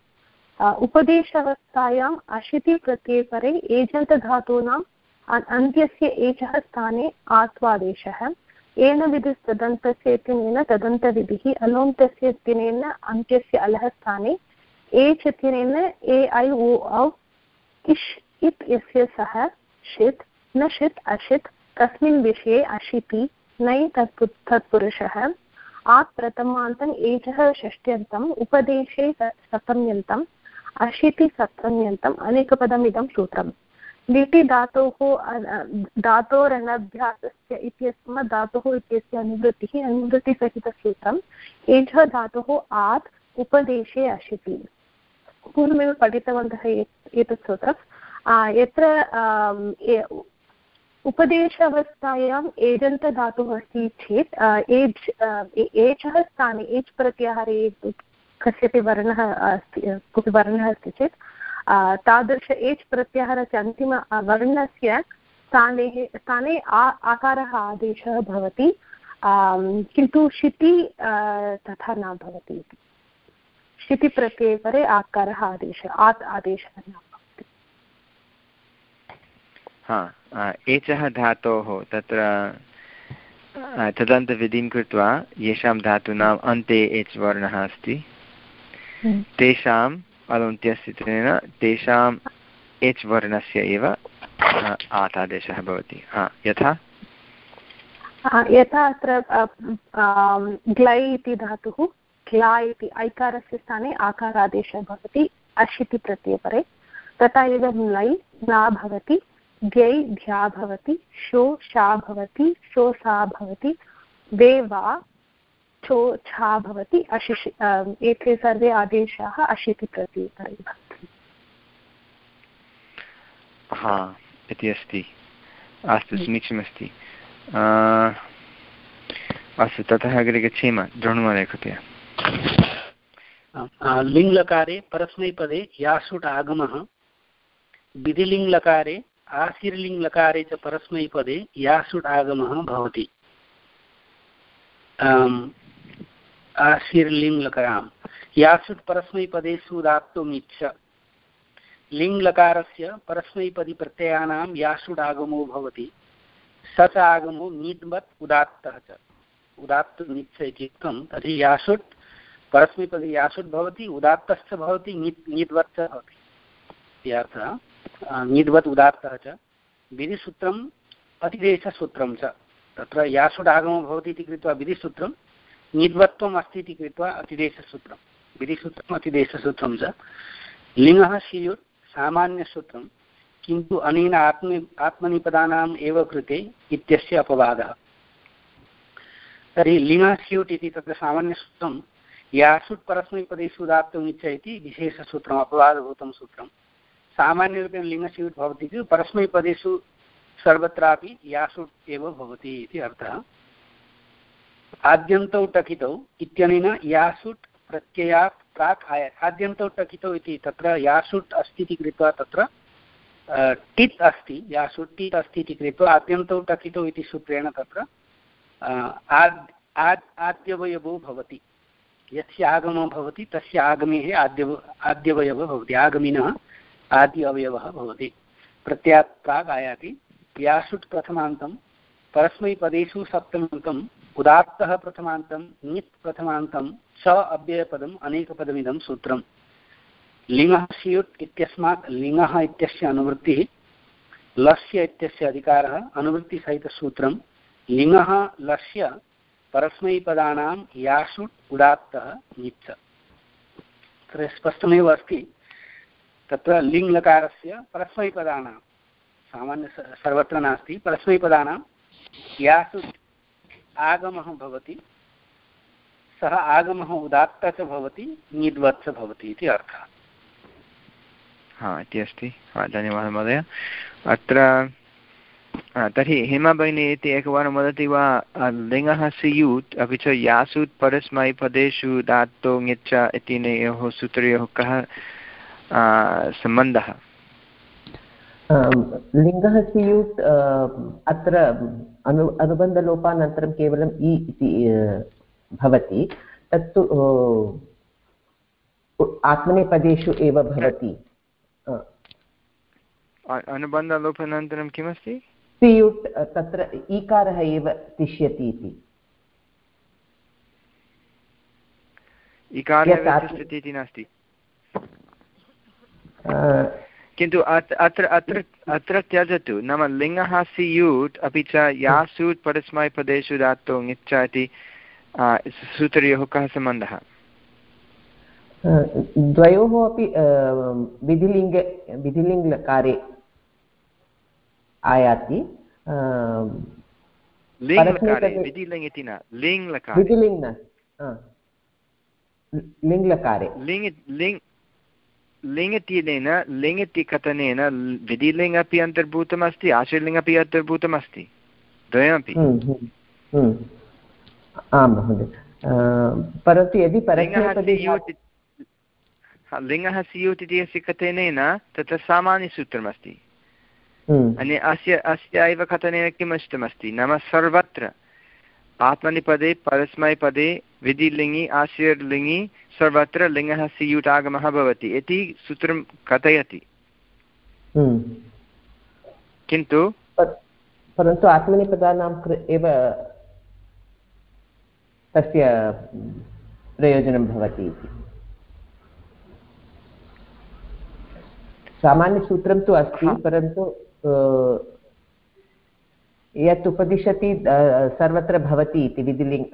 उपदेशावस्थायाम् अशितिप्रत्ययपरे एजन्तधातूनाम् अन्त्यस्य एचः स्थाने आत्वादेशः येन विधिस्तदन्तस्य इत्यनेन, तदन्तविधिः अलोन्तस्य इत्यनेन, अन्त्यस्य अलः स्थाने एच् इत्यनेन, ए ऐ ओ औ इष् इत्यस्य सः षित्, न षित्, अषित्, तस्मिन् विषये अशिति, नै तत्पु तत्पुरुषः। आत् प्रथमान्तम् एचः षष्ट्यन्तम् उपदेशे सप्तम्यन्तम् अशीतिसप्तम्यन्तम् अनेकपदमिदं सूत्रम्। लिटि धातोः धातोरनभ्यासस्य इत्यस्मात् धातुः इत्यस्य अनुवृत्तिः, अनुवृत्तिसहितसूत्रम्, एषः धातुः आत् उपदेशे अशिति। पूर्वमेव पठितवन्तः एतत् सूत्रं यत्र उपदेश अवस्थायाम् एजन्तधातुः अस्ति चेत् एज् एचः स्थाने एच् प्रत्याहारे कस्यपि वर्णः अस्ति कोऽपि वर्णः अस्ति चेत् तादृश एच् प्रत्याहारस्य अन्तिम वर्णस्य स्थाने स्थाने आकारः आदेशः भवति किन्तु शिति तथा न भवति इति। शितिप्रत्यये परे आकारः आदेशः आत् आदेशः न भवति। हा एचः धातोः तत्र तदन्तविधिं कृत्वा येषां धातूनाम् अन्ते एच् वर्णः अस्ति। हम्म। अलुन्त्यस्थितेन तेषाम् एच् वर्णस्य एव आतादेशः भवति। हा, यथा? यथा अत्र ग्लै इति धातुः क्ला इति ऐकारस्य स्थाने आकारादेशः भवति, अशिति प्रत्ययपरे तथा एव ला भवति द्यै ध्या भवति, शो शा भवति, शो सा भवति, वे वा छो छा भवति अशिशि एते सर्वे आदेशाः अशिति भवन्ति हा इति अस्ति। अस्तु हम्म। समीचीनमस्ति। अस्तु ततः अग्रे गच्छेम द्रोणमहोदय कृपया। लिङ्लकारे परस्मैपदे यासुट् आगमः विधिलिङ्लकारे आशीर्लिङ्लकारे च परस्मैपदे यासुट् आगमः भवति शीर्लिङ्लकरां यासुट् परस्मैपदेषु दाप्तुमिच्छ लिङ्लकारस्य परस्मैपदी प्रत्ययानां भवति। स च आगमो नीड्वत् उदात्तः च। उदात्तनिच्छ इति उक्तं, तर्हि यासुट् परस्मैपदी यासुट् भवति, उदात्तश्च भवति नीट् नीड्वत् च भवति। इति नीड्वत् उदात्तः च। विधिसूत्रम् अतिदेशसूत्रं च। तत्र यासुडागमो भवति इति कृत्वा विधिसूत्रं निद्वत्वम् अस्ति इति कृत्वा अतिदेशसूत्रं विधिसूत्रम् अतिदेशसूत्रं च। लिङ्गः स्युत् सामान्यसूत्रं किन्तु अनेन आत्म, आत्मनिपदानाम् एव कृते इत्यस्य अपवादः। तर्हि लिङ्गः स्यूट् इति तत्र सामान्यसूत्रं यासुट् परस्मैपदेषु दातुम् इच्छा इति विशेषसूत्रम्, अपवादभूतं सूत्रं सामान्यरूपेण लिङ्गस्यूट् भवति चेत् परस्मैपदेषु सर्वत्रापि यासुट् एव भवति इति अर्थः। आद्यन्तौ टकितौ इत्यनेन यासुट् प्रत्ययात् प्राक् आयात्। आद्यन्तौ टकितौ इति तत्र यासुट् अस्ति इति कृत्वा तत्र टित् अस्ति, यासुट् टित् अस्ति इति कृत्वा आद्यन्तौ टकितौ इति सूत्रेण तत्र आद् आद्, आद्यवयवो भवति। यस्य आगमः भवति, तस्य आगमेः आद्यव, आद्यवयवः भवति। आगमिनः आदि अवयवः भवति। प्रत्यात् प्राक् आयाति। यासुट् प्रथमान्तं परस्मैपदेषु सप्तमान्तम् उदात्तः प्रथमान्तं, नित् प्रथमान्तं, स अव्ययपदम्, अनेकपदमिदं सूत्रम्। लिङ्गः स्युट् इत्यस्मात् लिङ्गः इत्यस्य अनुवृत्तिः, लस्य इत्यस्य अधिकारः अनुवृत्तिसहितसूत्रं लिङ्गः लस्य परस्मैपदानां यासुट् उदात्तः निच्च। तत्र स्पष्टमेव अस्ति, तत्र लिङ्लकारस्य परस्मैपदानां, सामान्य सर्वत्र नास्ति, परस्मैपदानां यासुट् आगमः भवति, सः आगमः उदात्तः च भवति, निद्वत् च भवति इति अर्थः। हा, इति अस्ति। धन्यवादः महोदय। अत्र तर्हि हेमा भगिनी इति एकवारं वदति वा लिङ्गः स्यूत्, अपि च यासूत् परस्मैपदेषु दात्तो ङिच्च इत्यनयोः सूत्रयोः कः सम्बन्धः? लिङ्गः स्यूत् अत्र अनु अनुबन्धलोपानन्तरं केवलम् इ इति भवति तत्तु आत्मनेपदेषु एव भवति। अनुबन्धलोपानन्तरं किमस्ति? स्यूट् तत्र ईकारः एव तिष्यति इति। इकारः इति नास्ति। किन्तु अत्र अत्र अत्र त्यजतु। नाम लिङ्गः सियूट् अपि च या यासूट् परस्मैपदेषु धातु ङिच्च इति सूत्रयोः कः सम्बन्धः। द्वयोः अपि विधिलिङ्ग विधिलिङ्गकारे आयाति। विधिलिङ् इति न लिङ् लकारे विधिलिङ् लिङ्लकारे लिङ् लिङ् लिङ् इत्यनेन लिङ् इति कथनेन विधिलिङ् अपि अन्तर्भूतमस्ति आश्रयलिङ् अपि अन्तर्भूतमस्ति द्वयमपि हम्म, हम्म, हम्म। आं महोदय परन्तु यदि लिङ्गः सियूट् इति अस्य कथनेन तत्र सामान्यसूत्रमस्ति अन्य अस्य अस्य एव कथनेन किम् नाम सर्वत्र आत्मनिपदे परस्मैपदे विधिलिङि आश्रयलिङि सर्वत्र लिङ्गः सियुटागमः भवति। इति सूत्रं कथयति। हम्म। किन्तु परन्तु आत्मनिपदानां एव तस्य प्रयोजनं भवति इति। सामान्यसूत्रं तु अस्ति परन्तु यत् उपदिशति सर्वत्र भवति इति विधिलिङ्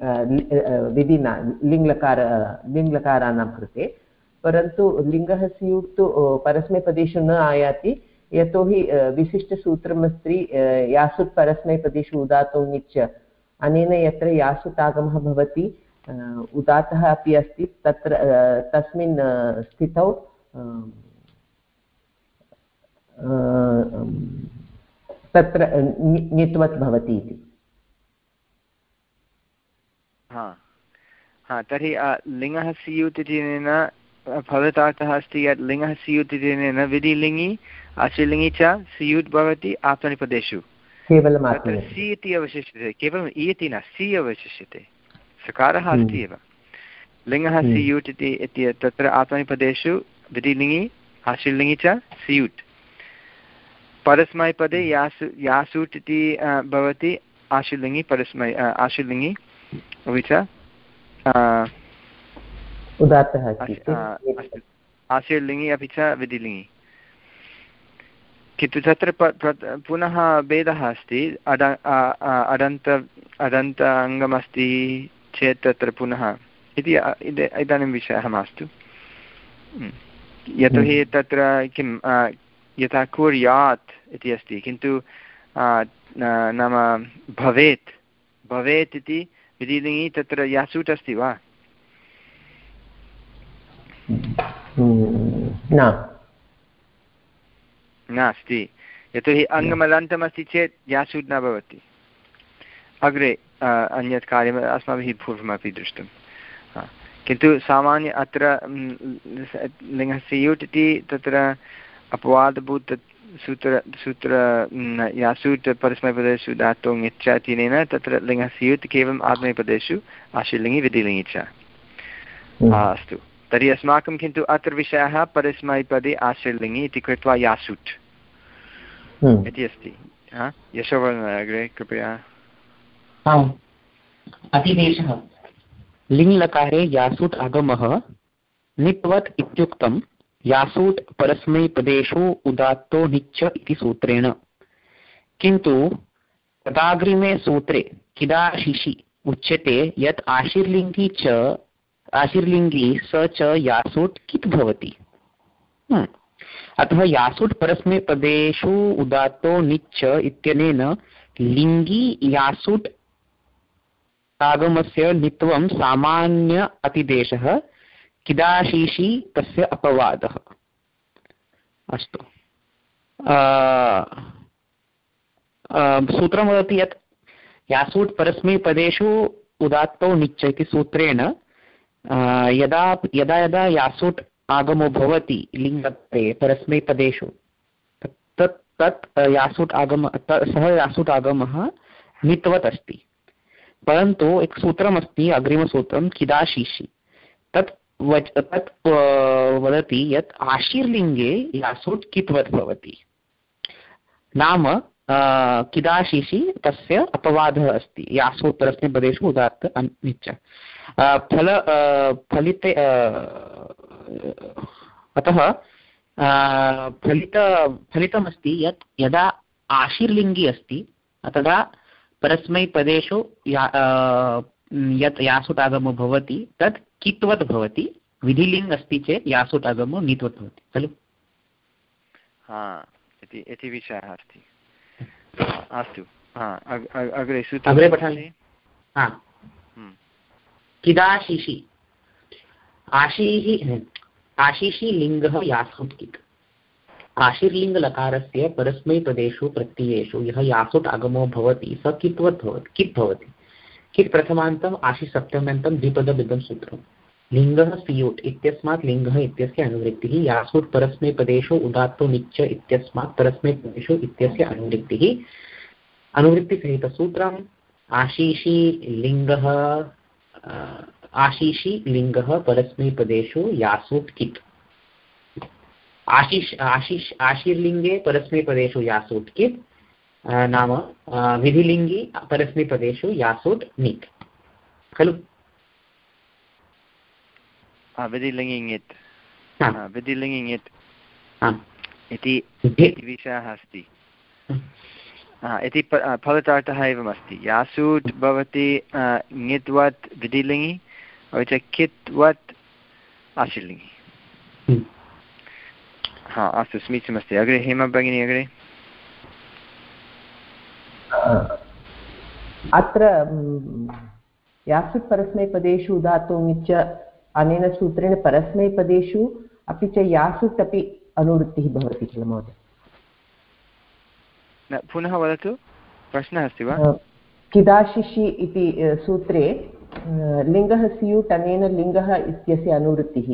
विधिना, लिङ्लकार लिङ्लकाराणां कृते, परन्तु लिङ्गः स्यूट् तु परस्मैपदेषु न आयाति यतोहि विशिष्टसूत्रमस्ति यासुत् परस्मैपदेषु उदातो ङिच् अनेन यत्र यासुत् आगमः भवति उदातः अपि अस्ति, तत्र तस्मिन् स्थितौ तत्र ङित्वत् भवति इति। हा। तर्हि लिङ्गः स्यूत् इत्यनेन फलतार्थः अस्ति यत् लिङ्गः स्यूत् इत्यनेन विधिलिङि आश्रलिङि च स्यूट् भवति आत्मनिपदेषु केवलं सि इति अवशिष्यते केवलम् इ इति न सि अवशिष्यते। सकारः अस्ति एव। लिङ्गः स्यूट् इति तत्र आत्मनिपदेषु विधिलिङि आश्रलिङि च स्यूट् परस्मैपदे यासु यासूट् इति भवति आशुलिङि परस्मै आशुलिङि अपि च उदात्तः आशीर्लिङि अपि च विधिलिङि किन्तु तत्र पुनः भेदः अस्ति। अड अदन्त अदन्त अङ्गमस्ति चेत् तत्र पुनः इति इदानीं विषयः मास्तु। यतोहि तत्र किं यथा कुर्यात् इति अस्ति। किन्तु नाम भवेत्। भवेत् इति विधिलिङि तत्र यासूट् अस्ति वा? नास्ति। यतोहि अङ्गमदन्तमस्ति चेत् यासूट् न भवति। अग्रे अन्यत् कार्यम् अस्माभिः पूर्वमपि दृष्टं किन्तु सामान्य अत्र लिङ्गस्य युट् इति तत्र अपवादभूत सूत्र सूत्र यासूट् परस्मैपदेषु धातुं यच्चातिनेन तत्र लिङ्गस्य युत् केवलम् आत्मनेपदेषु आशीर्लिङ्गि विधिलिङ्गि च। अस्तु तर्हि अस्माकं किन्तु अत्र विषयः परस्मैपदे आशीर्लिङ्गि इति कृत्वा यासूट्। इति अस्ति यशोवर्ण अग्रे कृपया अतिदेशः लिङ्लकारे यासूट् आगमः नित्वत् इत्युक्तं यासूट् परस्मैपदेषु उदात्तो निच्च इति सूत्रेण किन्तु तदाग्रिमे सूत्रे किदाशिषि उच्यते यत् आशीर्लिङ्गी च, आशीर्लिङ्गी स च यासूट् कित् भवति हम्म। अतः यासूट् परस्मैपदेषु उदात्तो निच्च इत्यनेन लिङ्गी यासूट् आगमस्य नित्वं सामान्य अतिदेशः किदाशीषि तस्य अपवादः। अस्तु। सूत्रं वदति यत् यासूट् परस्मैपदेषु उदात्तौ निच्च इति सूत्रेण यदा यदा यदा यासूट् आगमो भवति लिङ्गत्वे परस्मैपदेषु, तत् तत् यासूट् आगम सः यासूट् आगमः नित्वत् अस्ति परन्तु एक सूत्रमस्ति, अग्रिमसूत्रं, किदाशीषि। वच्, तत् वदति यत् आशीर्लिङ्गे यासुट् कित्वत् भवति। नाम किदाशिषि तस्य अपवादः अस्ति। यासोत्तरस्य पदेषु उदात्त निच्च। फल फलिते अतः फलित, फलितमस्ति यत् यदा आशीर्लिङ्गि अस्ति, तदा परस्मैपदेषु या यत् यासुटागमो भवति, तत् कित्वत् भवति? विधिलिङ्ग् अस्ति चेत् यासुटागमो नीत्वत् भवति खलु? हा इति विषयः अस्ति। अस्तु अग्रे अग्रे पठामि। हा। हम्म। किदाशिषि आशीः आशिषि लिङ्गः यासुट् कित् आशीर्लिङ्गलकारस्य परस्मैपदेषु प्रत्ययेषु यः यासुट् आगमो भवति स कित्वत् भवति कित् भवति? कित् प्रथमान्तम् आशिसप्तम्यन्तं द्विपदबिदं सूत्रम्। लिङ्गः सियुट् इत्यस्मात् लिङ्गः इत्यस्य अनुवृत्तिः, यासुट् परस्मैपदेषु उदात्तो निच्च इत्यस्मात् परस्मैपदेषु अनुवृत्तिः। अनुवृत्तिसहितसूत्रम्, आशीषी लिङ्गः आशीषि लिङ्गः परस्मैपदेषु यासुट् कित्। आशिष् आशिष्, आशीर्लिङ्गे परस्मैपदेषु यासुट् कित्। नाम विधिलिङ्गि परस्मैपदेषु यासुट् नित्। खलु? विधिलिङ्गि ङित् विधिलिङ्गि ङित् इति विषयः अस्ति। इति फलितार्थः एवमस्ति। यासूट् भवति ङित्वत् विधिलिङ्गि अपि च कित्वत् आशीर्लिङ्गि हम्म। हा अस्तु समीचीनमस्ति। अग्रे हेमा भगिनी अग्रे। अत्र यासुट् परस्मैपदेषु उदात्तुमिच्च अनेन सूत्रेण परस्मैपदेषु अपि च यासुट् अपि अनुवृत्तिः भवति किल महोदय? पुनः वदतु प्रश्नः अस्ति वा? किदाशिषि इति सूत्रे लिङ्गः स्यूट् अनेन लिङ्गः इत्यस्य अनुवृत्तिः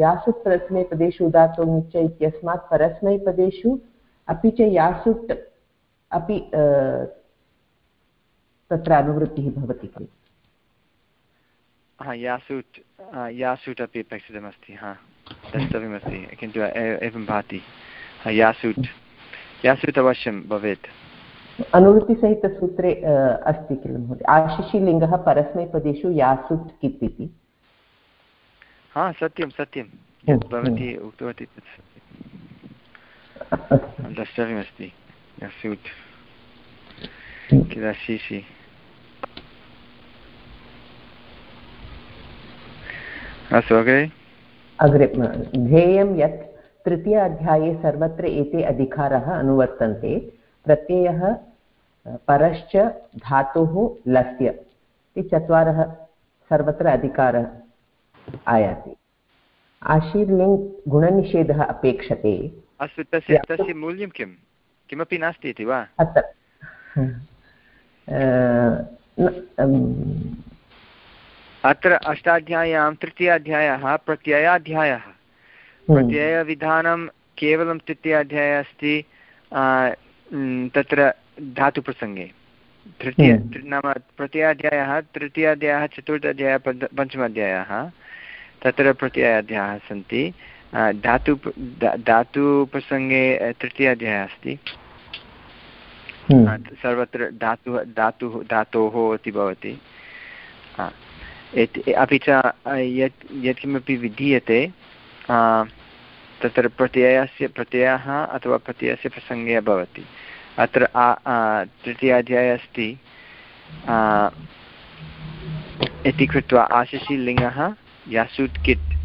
यासुट् परस्मैपदेषु उदात्तुमिच्च इत्यस्मात् परस्मैपदेषु अपि च यासुट् अपि तत्र अनुवृत्तिः भवति खलु। हा यासूट् यासूट् अपि अपेक्षितमस्ति हा द्रष्टव्यमस्ति किन्तु एवं भाति। यासूट् यासूट् अवश्यं भवेत्। अनुवृत्तिसहितसूत्रे अस्ति किल महोदय? आशिषिलिङ्गः परस्मैपदेषु यासुट् कित् इति? हा सत्यं सत्यं। यत् भवती उक्तवती तत् द्रष्टव्यमस्ति। यासूट् किदाशिषि अस्तु अग्रे अग्रे ध्येयं यत् तृतीय अध्याये सर्वत्र एते अधिकाराः अनुवर्तन्ते। प्रत्ययः परश्च धातुः लस्य। इति चत्वारः सर्वत्र अधिकारः आयाति। आशीर्लिङ् गुणनिषेधः अपेक्षते। अस्तु तस्य तस्य मूल्यं किं किमपि नास्ति इति वा? अत्र। अत्र अष्टाध्याय्यां तृतीयाध्यायः प्रत्ययाध्यायः। हम्म। प्रत्ययविधानं केवलं तृतीयाध्यायः अस्ति तत्र धातुप्रसङ्गे। तृतीय हम्म। नाम प्रत्ययाध्यायः तृतीयाध्यायः चतुर्थाध्यायः पञ्चमाध्यायः। तत्र प्रत्ययाध्यायाः सन्ति। धातु धातुप्रसङ्गे तृतीयाध्यायः अस्ति। सर्वत्र धातुः धातुः धातोः इति भवति अपि च यत् यत्किमपि विधीयते तत्र प्रत्ययस्य प्रत्ययः अथवा प्रत्ययस्य प्रसङ्गे भवति अत्र तृतीयाध्याये अस्ति इति कृत्वा आशिषि लिङ्गः यासुट् कित्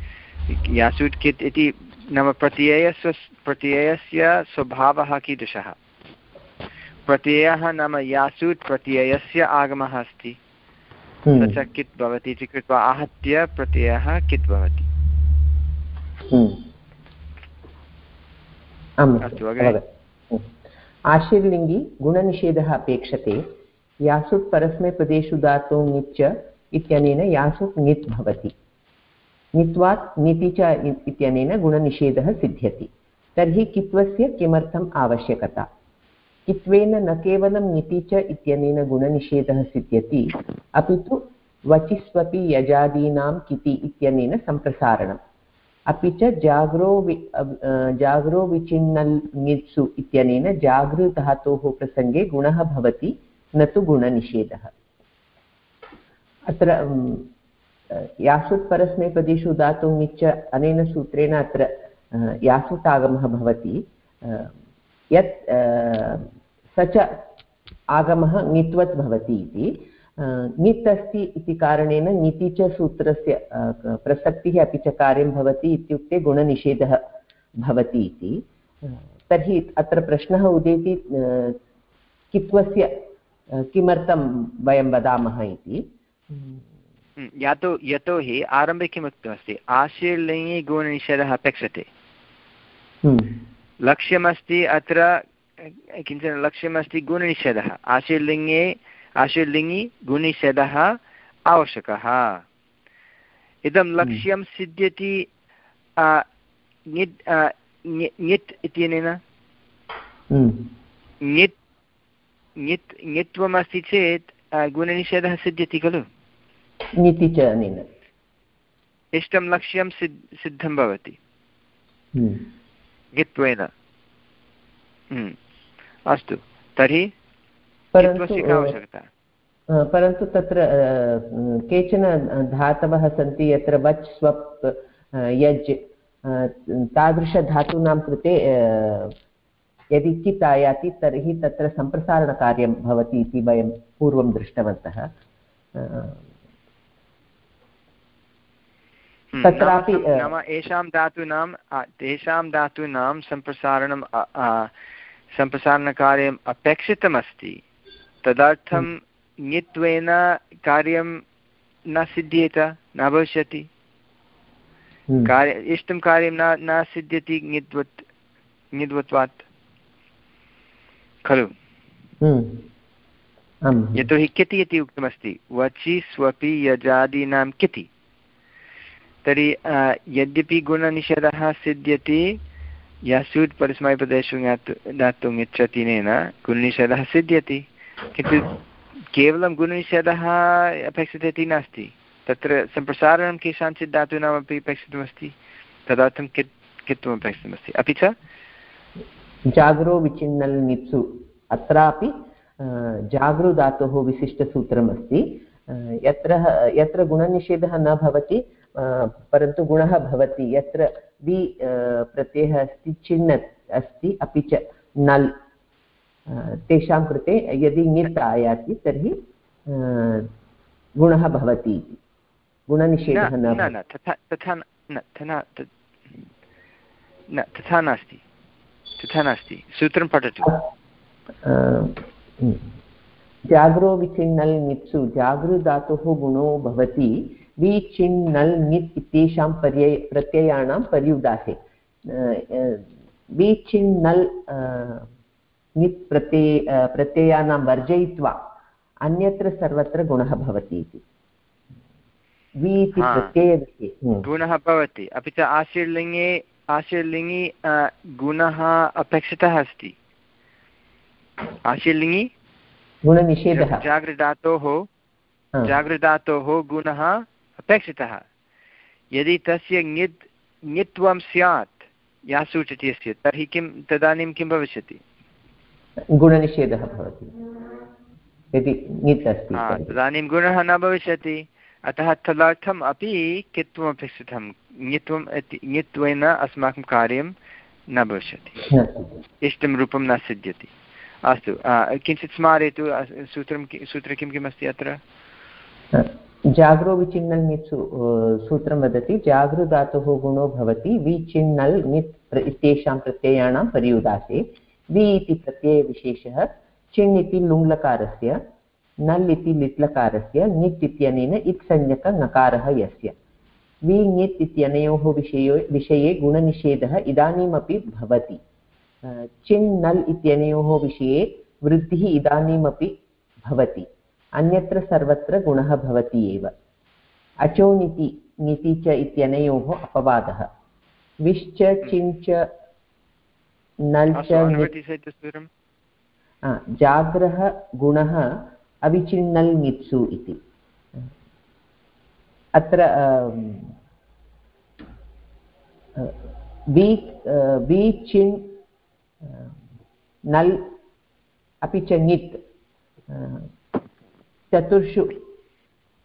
यासुट् कित् इति नाम प्रत्ययस्य प्रत्ययस्य स्वभावः कीदृशः? प्रत्ययः नाम यासुट् प्रत्ययस्य आगमः अस्ति। हम्म। स च कित् भवति इति कृत्वा आहत्य प्रत्ययः कित् भवति। हम्म। अस्तु अग्रे। आशीर्लिङ्गि गुणनिषेधः अपेक्षते यासुट् परस्मैपदेषु धातुं ङिच् इत्यनेन यासुट् ङित् भवति। ङित्वात् ङिति च इत्यनेन गुणनिषेधः सिद्ध्यति। तर्हि कित्वस्य किमर्थम् आवश्यकता? कित्वेन न केवलं ङिति च इत्यनेन गुणनिषेधः सिद्ध्यति, अपि तु वचिस्वपि यजादीनां किति इत्यनेन सम्प्रसारणम्। अपि च जाग्रो वि जाग्रो विचिन्नल् ङित्सु इत्यनेन जागृधातोः प्रसङ्गे गुणः भवति, न तु गुणनिषेधः। अत्र यासुत् परस्मैपदेषु दातुं ङिच्च अनेन सूत्रेण अत्र यासुट् आगमः भवति। यत् स च आगमः ङित्वत् भवति इति। ङित् अस्ति इति कारणेन ङिति च सूत्रस्य प्रसक्तिः अपि च कार्यं भवति इत्युक्ते गुणनिषेधः भवति इति। तर्हि अत्र प्रश्नः उदेति कित्वस्य किमर्थं वयं वदामः इति। यतो यतोहि आरम्भे किम् उक्तमस्ति आशीर्लिङ्गि गुणनिषेधः अपेक्षते। लक्ष्यमस्ति अत्र किंचन लक्ष्यमस्ति गुणनिषेधः। आशीर्लिङ्गे आशीर्लिङ्गि गुणनिषेधः आवश्यकः। इदं लक्ष्यं सिद्ध्यति ङित् इत्यनेन? ङित् ङित् ङित्वमस्ति चेत् गुणनिषेधः सिद्ध्यति खलु? ङिति च अनेन। इष्टं लक्ष्यं सिद् सिद्धं भवति। ङित्वेन अस्तु तर्हि आवश्यकता। परन्तु तत्र केचन धातवः सन्ति यत्र वच् स्वप् यज् तादृशधातूनां कृते यदि कित् आयाति तर्हि तत्र सम्प्रसारणकार्यं भवति इति वयं पूर्वं दृष्टवन्तः। तत्रापि नाम येषां धातूनां तेषां धातूनां सम्प्रसारणं सम्प्रसारणकार्यम् अपेक्षितमस्ति। तदर्थं ङित्वेन कार्यं न सिद्ध्येत न भविष्यति। हम्म। कार्य इष्टं कार्यं न न सिद्ध्यति ङिद्वत् ङिद्वत्वात् खलु? हम्म। यतोहि किति इति उक्तमस्ति? वचि स्वपि यजादीनां किति? तर्हि यद्यपि गुणनिषेधः सिद्ध्यति यसूत् परस्मैपदेषु ज्ञातु दातुम् इच्छति नेन, गुणनिषेधः सिद्ध्यति। किन्तु केवलं गुणनिषेधः अपेक्षते इति नास्ति। तत्र सम्प्रसारणं केषाञ्चित् धातूनामपि अपेक्षितमस्ति। तदर्थं कित्, कित्वम् अपेक्षितमस्ति? अपि च? जाग्रो विचिन्नल् नित्सु अत्रापि जागृधातोः विशिष्टसूत्रमस्ति। यत्र यत्र गुणनिषेधः न भवति परन्तु गुणः भवति। यत्र वि प्रत्ययः अस्ति चिह्न अस्ति अपि च नल् तेषां कृते यदि ङित् आयाति तर्हि गुणः भवति इति। गुणनिषेधः न तथा न तथा नास्ति। तथा नास्ति। सूत्रं पठतु। जाग्रो विचिन्नल् नित्सु जागृधातुः गुणो भवति। वि चिन् नल् ङित् इत्येषां पर्यय पर्युदासे वि चिन् नल् ङित् प्रत्यय प्रत्ययानां वर्जयित्वा अन्यत्र सर्वत्र गुणः भवति इति। वि इति प्रत्ययविषये। हम्म। गुणः भवति। अपि च आशीर्लिङ्गे आशीर्लिङ्गि गुणः अपेक्षितः अस्ति। आशीर्लिङ्गि? गुणनिषेधः। जागृधातोः जागृधातोः गुणः अपेक्षितः। यदि तस्य ङित् ङित्वं स्यात् या सूचति अस्ति तर्हि किं तदानीं किं भविष्यति? गुणनिषेधः भवति। यदि तदानीं गुणः न भविष्यति। अतः तदर्थम् अपि कित्वम् अपेक्षितं ङित्वम् ङित्वेन अस्माकं कार्यं न भविष्यति। इष्टं रूपं न सिद्ध्यति। अस्तु किञ्चित् स्मारयतु सूत्रं सूत्रं किं किम् अस्ति अत्र जाग्रो विचिन्नल् नित् सूत्रं वदति जागृधातुः गुणो भवति विचिन्नल् नित् इत्येषां प्रत्ययाणां पर्युदासे। वि इति प्रत्ययविशेषः चिन् इति लुङ्लकारस्य, नल् इति लिट्लकारस्य, नित् इत्यनेन इत्संज्ञकनकारः यस्य। वि ङित् इत्यनयोः विषयो, विषये गुणनिषेधः इदानीमपि भवति। चिन् नल् इत्यनयोः विषये वृद्धिः इदानीमपि भवति। अन्यत्र सर्वत्र गुणः भवति एव। अचोनिति निति च इत्यनयोः अपवादः। विश्च चिञ्च नल् च जाग्रः गुणः अविचिन्नल् नित्सु इति। अत्र बि चिन् नल् अपि च ङित् चतुर्षु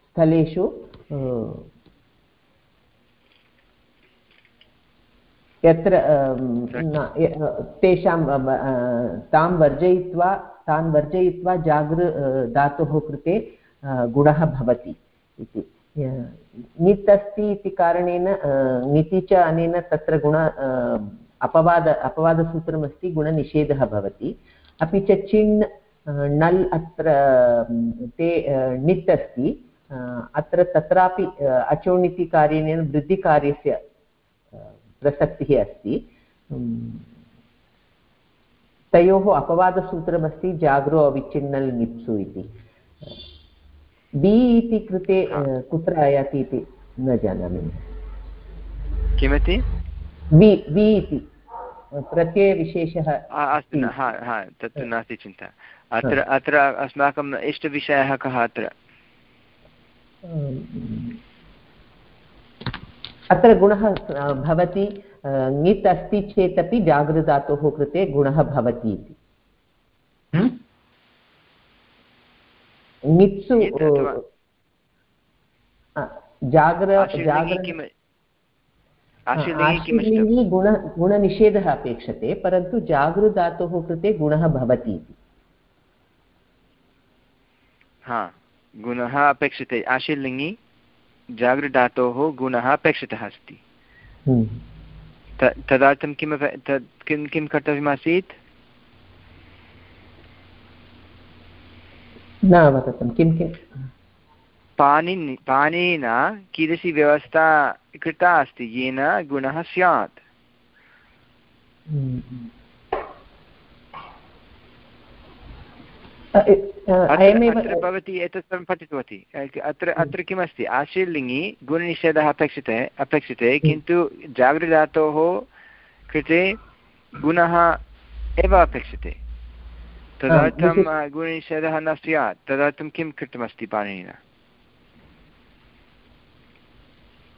स्थलेषु यत्र तेषां तां वर्जयित्वा, तान् वर्जयित्वा जागृ धातोः कृते गुणः भवति इति। नित् अस्ति इति कारणेन निति च अनेन तत्र गुण अपवाद, अपवादसूत्रमस्ति, गुणनिषेधः भवति। अपि च चिण् नल् अत्र ते णित् अस्ति. अत्र तत्रापि अचोणितिकार्येण वृद्धिकार्यस्य प्रसक्तिः अस्ति. तयोः अपवादसूत्रमस्ति जाग्रो अविच्छिन्नल् निप्सु इति. बि इति कृते कुत्र आयाति इति न जानामि किमिति? वि वि इति. प्रत्ययविशेषः अस्तु हा हा तत्तु नास्ति चिन्ता. अत्र अत्र अस्माकम् इष्टविषयः कः अत्र? अत्र गुणः भवति ङित् अस्ति चेदपि जागृधातोः कृते गुणः भवति इति। ङित्सु जाग्र जाग्र गुण गुणनिषेधः अपेक्षते परन्तु जागृधातोः कृते गुणः भवति इति। हा गुणः अपेक्षते। आशीर्लिङ्गि जागृधातोः गुणः अपेक्षितः अस्ति। हम्म। तदर्थं किम् किं किं कर्तव्यमासीत् न अवगतं किं किं? पाणिनि पाणिना कीदृशी व्यवस्था कृता अस्ति? येन गुणः स्यात्। भवती एतत् सर्वं पठितवती। अत्र अत्र किमस्ति? आशीर्लिङ्गि गुणनिषेधः अपेक्षते अपेक्षते किन्तु जागृधातोः कृते गुणः एव अपेक्षते। तदर्थं गुणनिषेधः न स्यात्। तदर्थं किं कृतमस्ति पाणिनिना?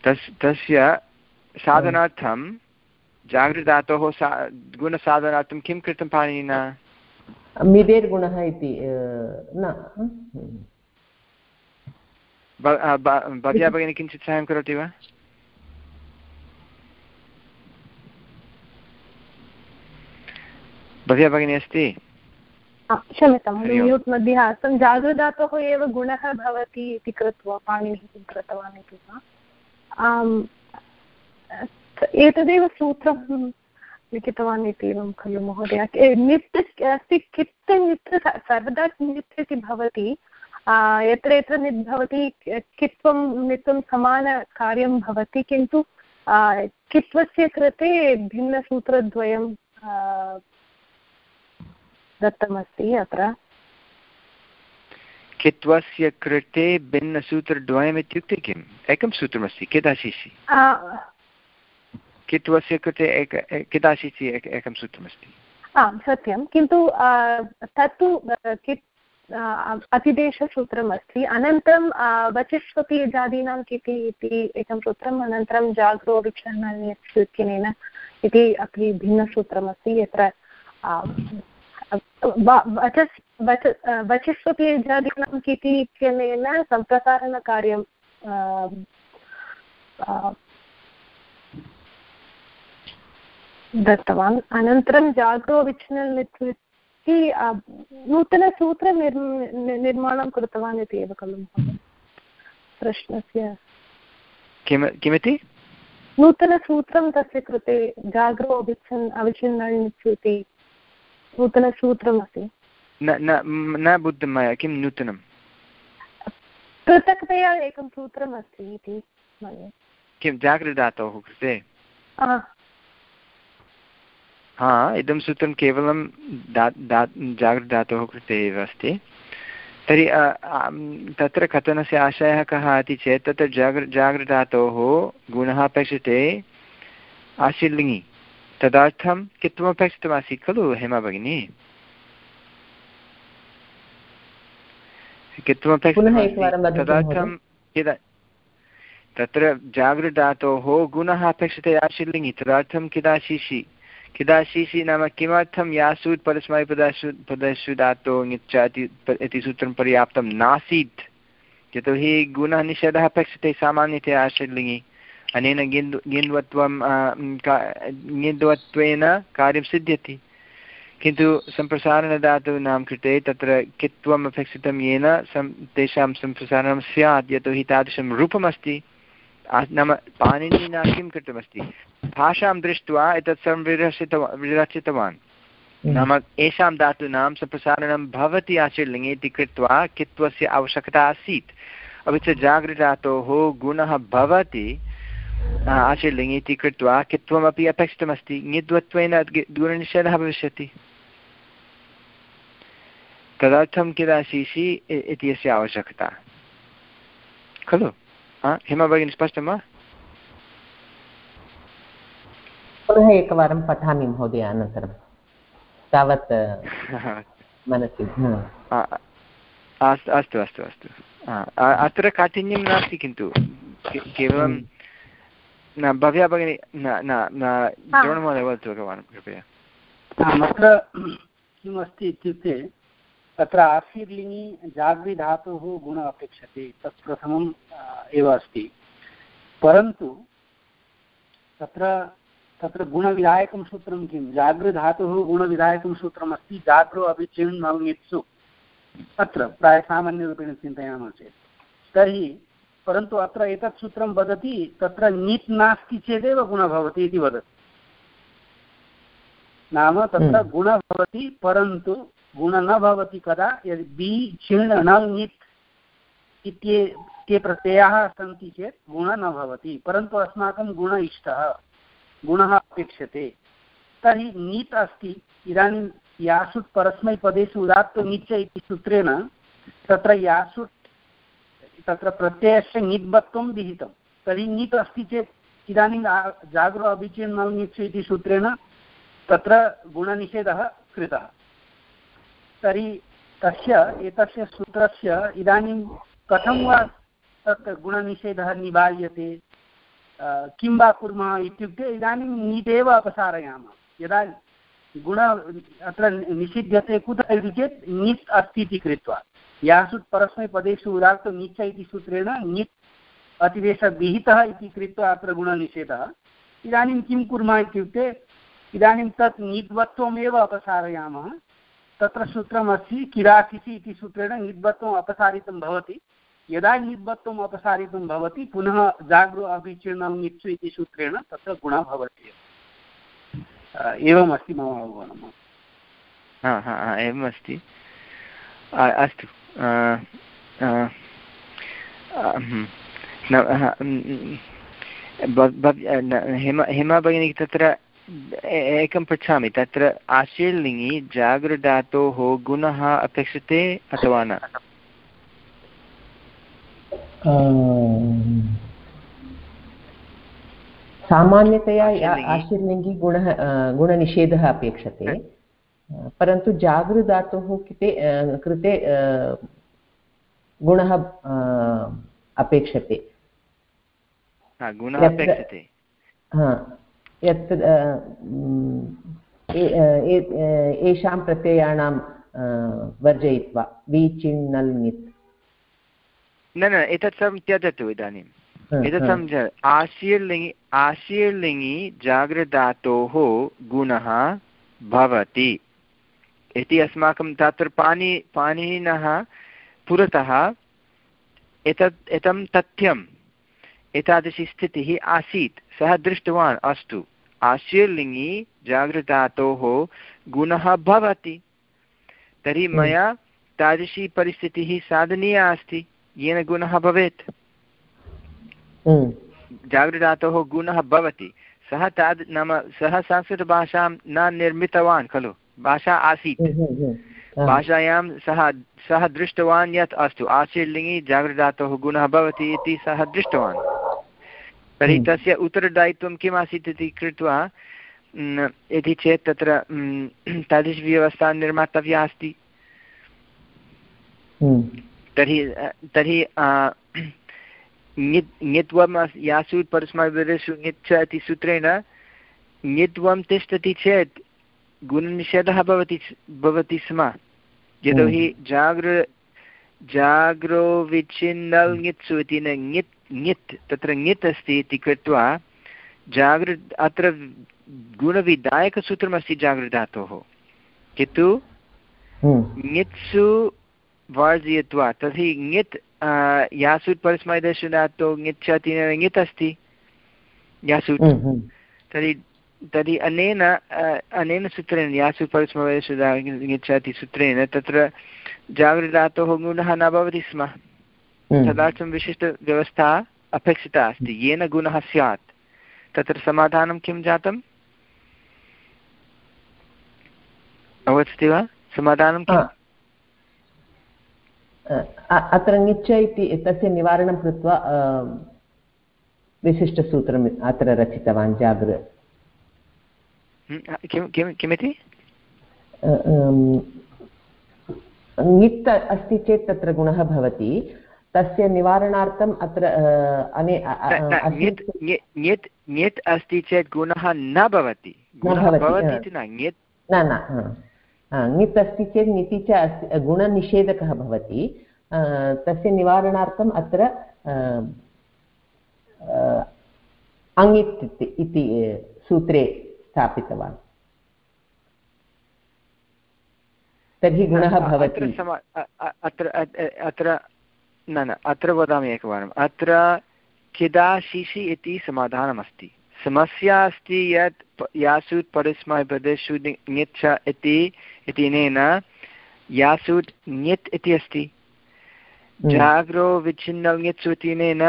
तस् तस्य साधनार्थं जागृधातोः सा गुणसाधनार्थं किं कृतं पाणिनिना? मिदेर्गुणः इति न। भव्या भगिनी किञ्चित् साहाय्यं करोति वा? भव्या भगिनी अस्ति? क्षम्यतां म्यूट् मध्ये आसं। जागृधातोः एव गुणः भवति इति कृत्वा पाणिनिः किं कृतवान् इति वा? एतदेव सूत्रं लिखितवान् इति एवं खलु महोदय। नित् अस्ति कित् नित् सर्वदा नित् इति भवति यत्र यत्र नित् भवति कित्वं नित्वं समानकार्यं भवति किन्तु कित्वस्य कृते भिन्नसूत्रद्वयं दत्तमस्ति अत्र। कित्वस्य कृते भिन्नसूत्रद्वयम् इत्युक्ते किम्? एकं सूत्रमस्ति किदाशिषि। कित्वस्य कृते एक किदाशिषि एक, एकं सूत्रमस्ति? आम्, सत्यं. किन्तु तत्तु कित् अतिदेशसूत्रमस्ति. अनन्तरं वचिष्वपि जादीनां किति इति एकं सूत्रम्, अनन्तरं जाग्रो विच्छन्नेन इति अपि भिन्नसूत्रमस्ति. यत्र वचस् किति इत्यनेन सम्प्रसारणकार्यं दत्तवान्। अनन्तरं जाग्रो विच्छिन्नल् इति नूतनसूत्रं निर्माणं कृतवान् इति एव खलु प्रश्नस्य। किमिति? नूतनसूत्रं तस्य कृते जाग्रो अविच्छन् अविच्छिन्नल् इति नूतनसूत्रमस्ति। न न न बुद्धं मया किं नूतनं? पृथक्तया एकं सूत्रमस्ति इति किं जागृधातोः कृते? हा इदं सूत्रं केवलं दा दा जागृधातोः कृते एव अस्ति। तर्हि तत्र कथनस्य आशयः कः इति चेत् तत्र जागृ जागृधातोः गुणः अपेक्षते आशीर्लिङ्गि। तदर्थं कित्वमपेक्षितमासीत् खलु हेमा भगिनी? कित्वमपेक्षितमासीत् तदर्थं तत्र जागृधातोः गुणः अपेक्षते आशीर्लिङ्गि तदर्थं किदाशीषि? किदाशीषि नाम किमर्थं यासूत् परस्मैपदाशु पदशु धातो ङिच्च इति सूत्रं पर्याप्तं नासीत्। यतोहि गुणः निषेधः अपेक्षते सामान्यतया आशीर्लिङ्गि अनेन ङिन्द् ङिन्द्वत्वं ङिन्द्वत्वेन कार्यं सिद्ध्यति। किन्तु सम्प्रसारणधातूनां कृते तत्र कित्वम् अपेक्षितं येन सं तेषां सम्प्रसारणं स्यात्। यतोहि तादृशं रूपमस्ति। नाम पाणिनिना किं कृतमस्ति? भाषां दृष्ट्वा एतत् सर्वं विरचितवान् विरचितवान्। हम्म। नाम येषां धातूनां सम्प्रसारणं भवति आचर्लिङ्गे इति कृत्वा कित्वस्य आवश्यकता आसीत्। अपि च जागृधातोः गुणः भवति आचर्लिङ्गे इति कृत्वा कित्वमपि अपेक्षितमस्ति। ङिद्वत्वेन गुणनिषेधः भविष्यति। तदर्थं किदाशीषि इति अस्य आवश्यकता। खलु? हिमा भगिनी स्पष्टं वा पुनः एकवारं पठामि महोदय अनन्तरं तावत् मनसि अस्तु अस्तु अस्तु अस्तु। अत्र काठिन्यं नास्ति किन्तु केवलं न भव्या भगिनी न न द्रोणमहोदय वदतु एकवारं कृपया। अत्र किमस्ति इत्युक्ते तत्र आशीर्लिङ्गि जाग्रिधातुः गुण अपेक्षते तत् प्रथमम् एव अस्ति। परन्तु तत्र तत्र गुणविधायकं सूत्रं किं? जागृधातुः गुणविधायकं सूत्रमस्ति जागृ अभिचिण् अत्र प्रायः सामान्यरूपेण चिन्तयामः चेत्। तर्हि परन्तु अत्र एतत् सूत्रं वदति तत्र नीत् नास्ति चेदेव गुणः भवति इति वदति। नाम तत्र हम्म। गुणः भवति परन्तु गुण न भवति कदा? यदि बि छिण् णङ् ङित् इत्ये ते प्रत्ययाः सन्ति चेत् गुणः न भवति। परन्तु अस्माकं गुण इष्टः। गुणः अपेक्षते। तर्हि नीत् अस्ति। इदानीं यासुट् परस्मैपदेषु उदात्त नीच इति सूत्रेण तत्र यासुट्, तत्र प्रत्ययस्य ङिद्वत्वं विहितं। तर्हि नीत् अस्ति चेत् इदानीं जागृ अभिचिन् इति सूत्रेण तत्र गुणनिषेधः कृतः। तर्हि तस्य, एतस्य सूत्रस्य इदानीं कथं वा तत् गुणनिषेधः निवार्यते किं वा कुर्मः इत्युक्ते इदानीं नीतेव अपसारयामः। यदा गुण अत्र निषिध्यते कुतः इति चेत् ङित् अस्ति इति कृत्वा। यासु परस्मैपदेषु उदात्तं ङिच्छ इति सूत्रेण ङित् अतिवेशविहितः इति कृत्वा अत्र गुणनिषेधः। इदानीं किं कुर्मः इत्युक्ते, इदानीं तत् ङिद्वत्वमेव अपसारयामः। तत्र सूत्रमस्ति किरासिसि इति सूत्रेण ङिद्वत्वम् अपसारितं भवति। यदा निबत्वम् अपसारितं भवति, पुनः जागृ अभिचीर्णं नित्सु इति सूत्रेण तत्र गुणः भवति। एवमस्ति मम अवगमनं हा हा एवमस्ति। अस्तु। हेमा भगिनी तत्र एकं पृच्छामि तत्र आशीर्लिङ्गि जागृधातोः गुणः अपेक्षते अथवा न? सामान्यतया आशीर्लिङ्गि? गुणः गुणनिषेधः अपेक्षते परन्तु जागृधातुः कृते कृते गुणः अपेक्षते। यत् येषां प्रत्ययाणां वर्जयित्वा नित् न न एतत् सर्वं त्यजतु इदानीम् एतत् समझ आशीर्लिङ्गि आशीर्लिङ्गि जागृधातोः गुणः भवति। इति अस्माकं तत्र पाणि पाणिनिनः पुरतः एतत् एतं तथ्यम्। एतादृशी स्थितिः आसीत्। सः दृष्टवान् अस्तु। आशीर्लिङ्गि जागृधातोः गुणः भवति। तर्हि मया तादृशी परिस्थितिः साधनीया अस्ति। येन गुणः भवेत्। हम्म। जागृधातोः गुणः भवति। सः ताद् नाम सः संस्कृतभाषां न निर्मितवान् खलु। भाषा आसीत्। हम्म, हम्म, भाषायां सः सः दृष्टवान् यत् अस्तु आशीर्लिङ्गि जागृधातोः गुणः भवति इति सः दृष्टवान्। तर्हि तस्य उत्तरदायित्वं किम् आसीत् इति कृत्वा इति चेत् तत्र तादृशव्यवस्था निर्मातव्या अस्ति। तर्हि तर्हि ङित्वं यासु परस्मैपदेषु ङिच्छ इति सूत्रेण ङित्वं तिष्ठति चेत् गुणनिषेधः भवति भवति स्म। यतोहि जागृ जाग्रो विच्छिन्नल् ङित्सु इति न ङित् ङित् तत्र ङित् अस्ति इति कृत्वा जागृ अत्र गुणविधायकसूत्रमस्ति जागृधातोः किन्तु हम्म। ङित्सु वर्जयित्वा तर्हि ङित् यासुट् परस्मैदेशु धातु ङिच्छति ङित् अस्ति यासुट् हम्म। तर्हि तर्हि अनेन अनेन सूत्रेण यासु परस्मैदेशु ङिच्छति सूत्रेण तत्र जागृधातोः गुणः न भवति स्म। तदर्थं विशिष्टव्यवस्था अपेक्षिता अस्ति। येन गुणः स्यात् तत्र समाधानं किं जातम्? अवगच्छति वा? समाधानं किम्? अत्र निच्च इति तस्य निवारणं कृत्वा विशिष्टसूत्रम् अत्र रचितवान् जागृ किं किं किमिति? ङित् अस्ति चेत् तत्र गुणः भवति। तस्य निवारणार्थम् अत्र अने ङित् अस्ति चेत् गुणः न भवति। भवति न न न ङित् अस्ति चेत् ङिति च अस्ति गुणनिषेधकः भवति। तस्य निवारणार्थम् अत्र अङित् इति सूत्रे स्थापितवान्। तर्हि गुणः भवति। अत्र अत्र न न अत्र वदामि एकवारम्। अत्र किदाशिषि इति समाधानमस्ति। समस्या अस्ति यत् यासुट् परस्मैपदेषु ङिच्छ इति इत्यनेन यासुट् ङित् इति अस्ति। जाग्रो विच्छिन्नङित्सु इत्यनेन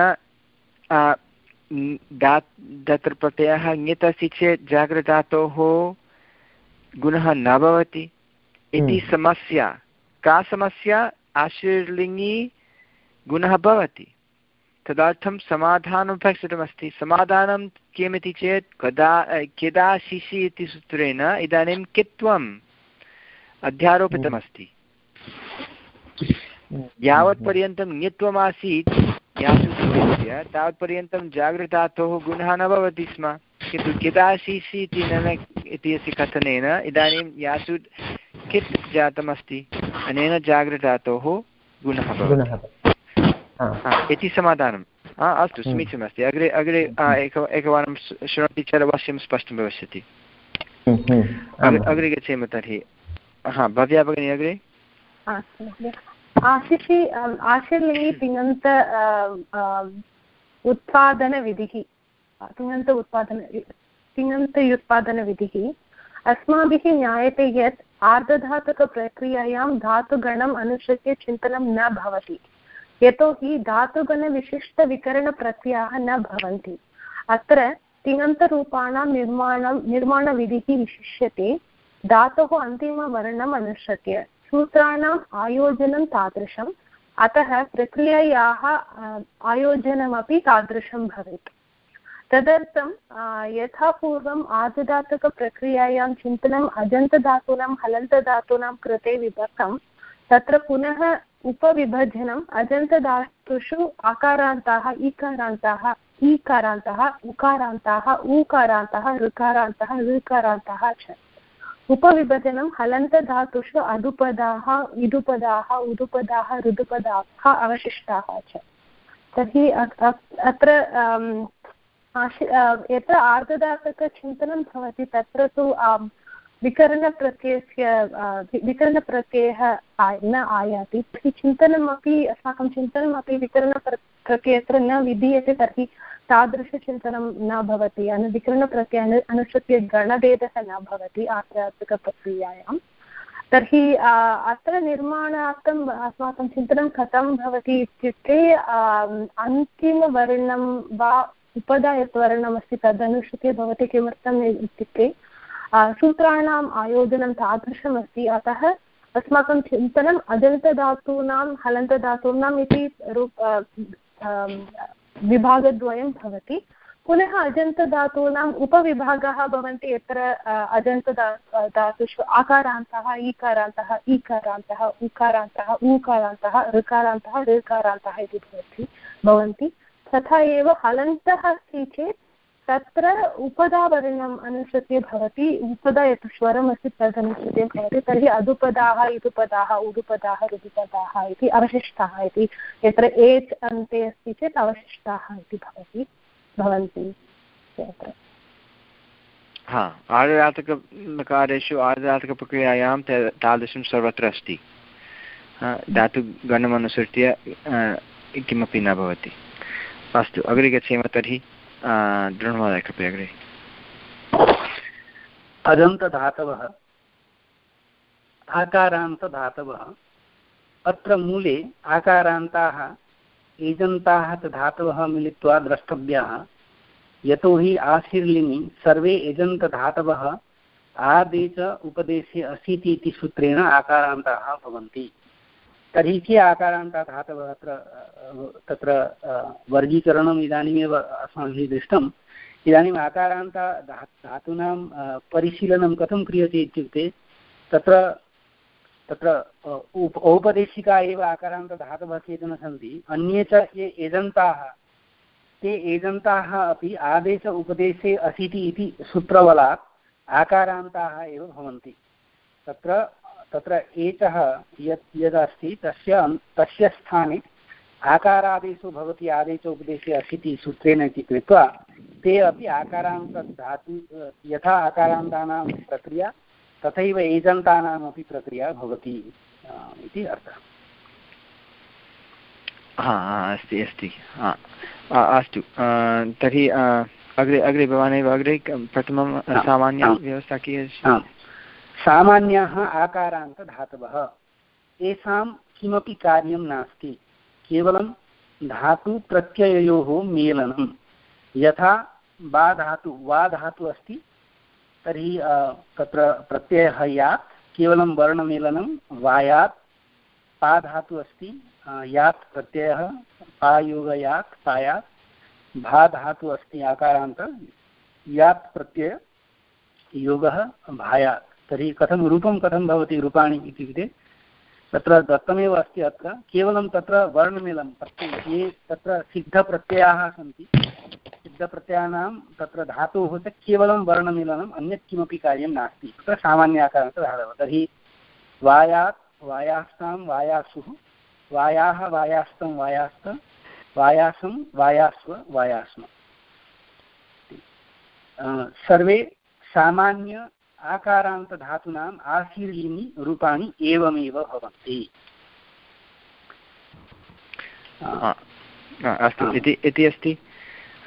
तत्र प्रत्ययः ङित् अस्ति चेत् जाग्रधातोः गुणः न भवति। इति हम्म। समस्या। का समस्या? आशीर्लिङ्गि गुणः भवति। तदर्थं समाधानमपेक्षितमस्ति समाधानं किमिति चेत् कदा किदा शिशि इति सूत्रेण इदानीं कित्वम् अध्यारोपितमस्ति। यावत्पर्यन्तं ङित्वमासीत्। यासुसूत्रस्य तावत्पर्यन्तं जागृतातोः गुणः न भवति स्म। किन्तु किदाशिषि इति न इत्यस्य कथनेन इदानीं यासु कित् जातमस्ति? अनेन जागृतातोः गुणः इति समाधानं। हा अस्तु हम्म। समीचीनमस्ति। अग्रे अग्रे एक एकवारं शृणोति चेत् अवश्यं स्पष्टं भविष्यति। हम्म, हम्म। अग्रे गच्छेम तर्हि। हा भव्या भगिनी अग्रे। आशिषि आशिर्लिङ्गि तिङन्त उत्पादनविधिः तिङन्त उत्पादन तिङन्तयुत्पादनविधिः अस्माभिः ज्ञायते यत् आर्धधातुकप्रक्रियायां धातुगणम् अनुसृत्य चिन्तनं न भवति। यतोहि धातुगणविशिष्टविकरणप्रत्ययाः न भवन्ति। अत्र तिङन्तरूपाणां निर्माणं, निर्माणविधिः विशिष्यते। धातोः अन्तिमवर्णम् अनुसृत्य। सूत्राणाम् आयोजनं तादृशम्। अतः प्रक्रियायाः आयोजनमपि तादृशं भवेत्। तदर्थं यथा पूर्वम् आर्धधातुकप्रक्रियायां चिन्तनम् अजन्तधातूनां हलन्तधातूनां कृते विभक्तं तत्र पुनः उपविभजनम् अजन्तधातुषु आकारान्ताः इकारान्ताः ईकारान्तः, उकारान्ताः, ऊकारान्तः, ऋकारान्तः ऋकारान्तः च। उपविभजनं हलन्तधातुषु अधुपदाः, इदुपदाः, उदुपदाः, ऋदुपदाः अवशिष्टाः च। तर्हि अत्र यत्र आर्धदातकचिन्तनं भवति तत्र तु विकरणप्रत्ययस्य विकरणप्रत्ययः न आयाति, तर्हि चिन्तनमपि, अस्माकं चिन्तनमपि विकरणप्रत्ययत्र न विधीयते, तर्हि तादृशचिन्तनं न भवति, अनु, विकरणप्रत्यय अनु, अनुसृत्य गणभेदः न भवति, आध्यात्मिकप्रक्रियायां। तर्हि अत्र निर्माणार्थम् अस्माकं चिन्तनं कथं भवति इत्युक्ते अन्तिमवर्णं वा उपदा यत् तदनुसृत्य भवति किमर्थम् इत्युक्ते सूत्राणाम् आयोजनं तादृशमस्ति। अतः अस्माकं चिन्तनम् अजन्तधातूनां, हलन्तधातूनाम् इति रूप विभागद्वयं भवति। पुनः अजन्तधातूनाम् उपविभागाः भवन्ति। यत्र अजन्तधा धातुषु आकारान्तः, ईकारान्तः ईकारान्तः, उकारान्तः, ऊकारान्तः, ऋकारान्तः ऋकारान्तः इति भवति, भवन्ति। तथा एव हलन्तः अस्ति चेत् तत्र उपदावर्णम् अनुसृत्य भवति, उपदा यत् स्वरमस्ति तदनुसृत्य भवति, तर्हि अदुपदाः, इदुपदाः, उदुपदाः ऋदुपदाः इति अवशिष्टाः इति। यत्र एच् अन्ते अस्ति चेत् अवशिष्टाः इति भवति, भवन्ति अत्र हा आर्धदातककारेषु आर्धदातकप्रक्रियायां तादृशं सर्वत्र अस्ति। धातुगणमनुसृत्य किमपि न भवति। अस्तु, अग्रे गच्छेम तर्हि। दृढमहोदय कृपया अग्रे अदन्तधातवः आकारान्तधातवः, अत्र मूले आकारान्ताः, एजन्ताः च धातवः मिलित्वा द्रष्टव्याः। यतोहि आशीर्लिङि सर्वे एजन्तधातवः, आदे च उपदेशे अशीति इति सूत्रेण आकारान्ताः भवन्ति। तर्हि के आकारान्ताः धातवः अत्र तत्र वर्गीकरणम् इदानीमेव अस्माभिः दृष्टम्। इदानीम् आकारान्ता धा धातूनां परिशीलनं कथं क्रियते इत्युक्ते, तत्र तत्र उप, औपदेशिका एव आकारान्तधातवः केचन सन्ति, अन्ये च ये एजन्ताः, ते एजन्ताः अपि आदेश उपदेशे असीति इति सूत्रबलात् आकारान्ताः एव भवन्ति। तत्र तत्र एचः यत् यदस्ति तस्य तस्य स्थाने आकारादेशो भवति आदेश उपदेशे असीति सूत्रेण इति कृत्वा ते अपि आकारान्तधातु यथा आकारान्तानां प्रक्रिया तथैव एजन्तानामपि प्रक्रिया भवति इति अर्थः। हा अस्ति अस्ति अस्तु तर्हि अग्रे अग्रे भवानेव अग्रे प्रथमं सामान्यव्यवस्था कियत् सामान्याः आकारान्तधातवः येषां किमपि कार्यं नास्ति। केवलं धातुप्रत्यययोः मेलनं यथा वा धातु वा धातु अस्ति, तर्हि तत्र प्रत्ययः यात्। केवलं वर्णमेलनं वायात् पा धातु अस्ति यात् प्रत्ययः पायोगयात् पायात् भा धातु अस्ति आकारान्त, यात् प्रत्यय, योगः भायात् तर्हि कथं रूपं कथं भवति रूपाणि इत्युक्ते तत्र दत्तमेव अस्ति अत्र। केवलं तत्र वर्णमेलं ये तत्र सिद्धप्रत्ययाः सन्ति, सिद्धप्रत्ययानां तत्र धातोः च केवलं वर्णमेलनम् अन्यत् किमपि कार्यं नास्ति। तत्र सामान्याकारान्तः धातवः। तर्हि वायात्, वायास्तां, वायासुः, वायाः, वायास्तं, वायास्त, वायासं, वायास्व, वायास्म। सर्वे सामान्य आकारान्तधातूनाम् आशीर्लिनि रूपाणि एवमेव भवन्ति। अस्तु इति इति अस्ति।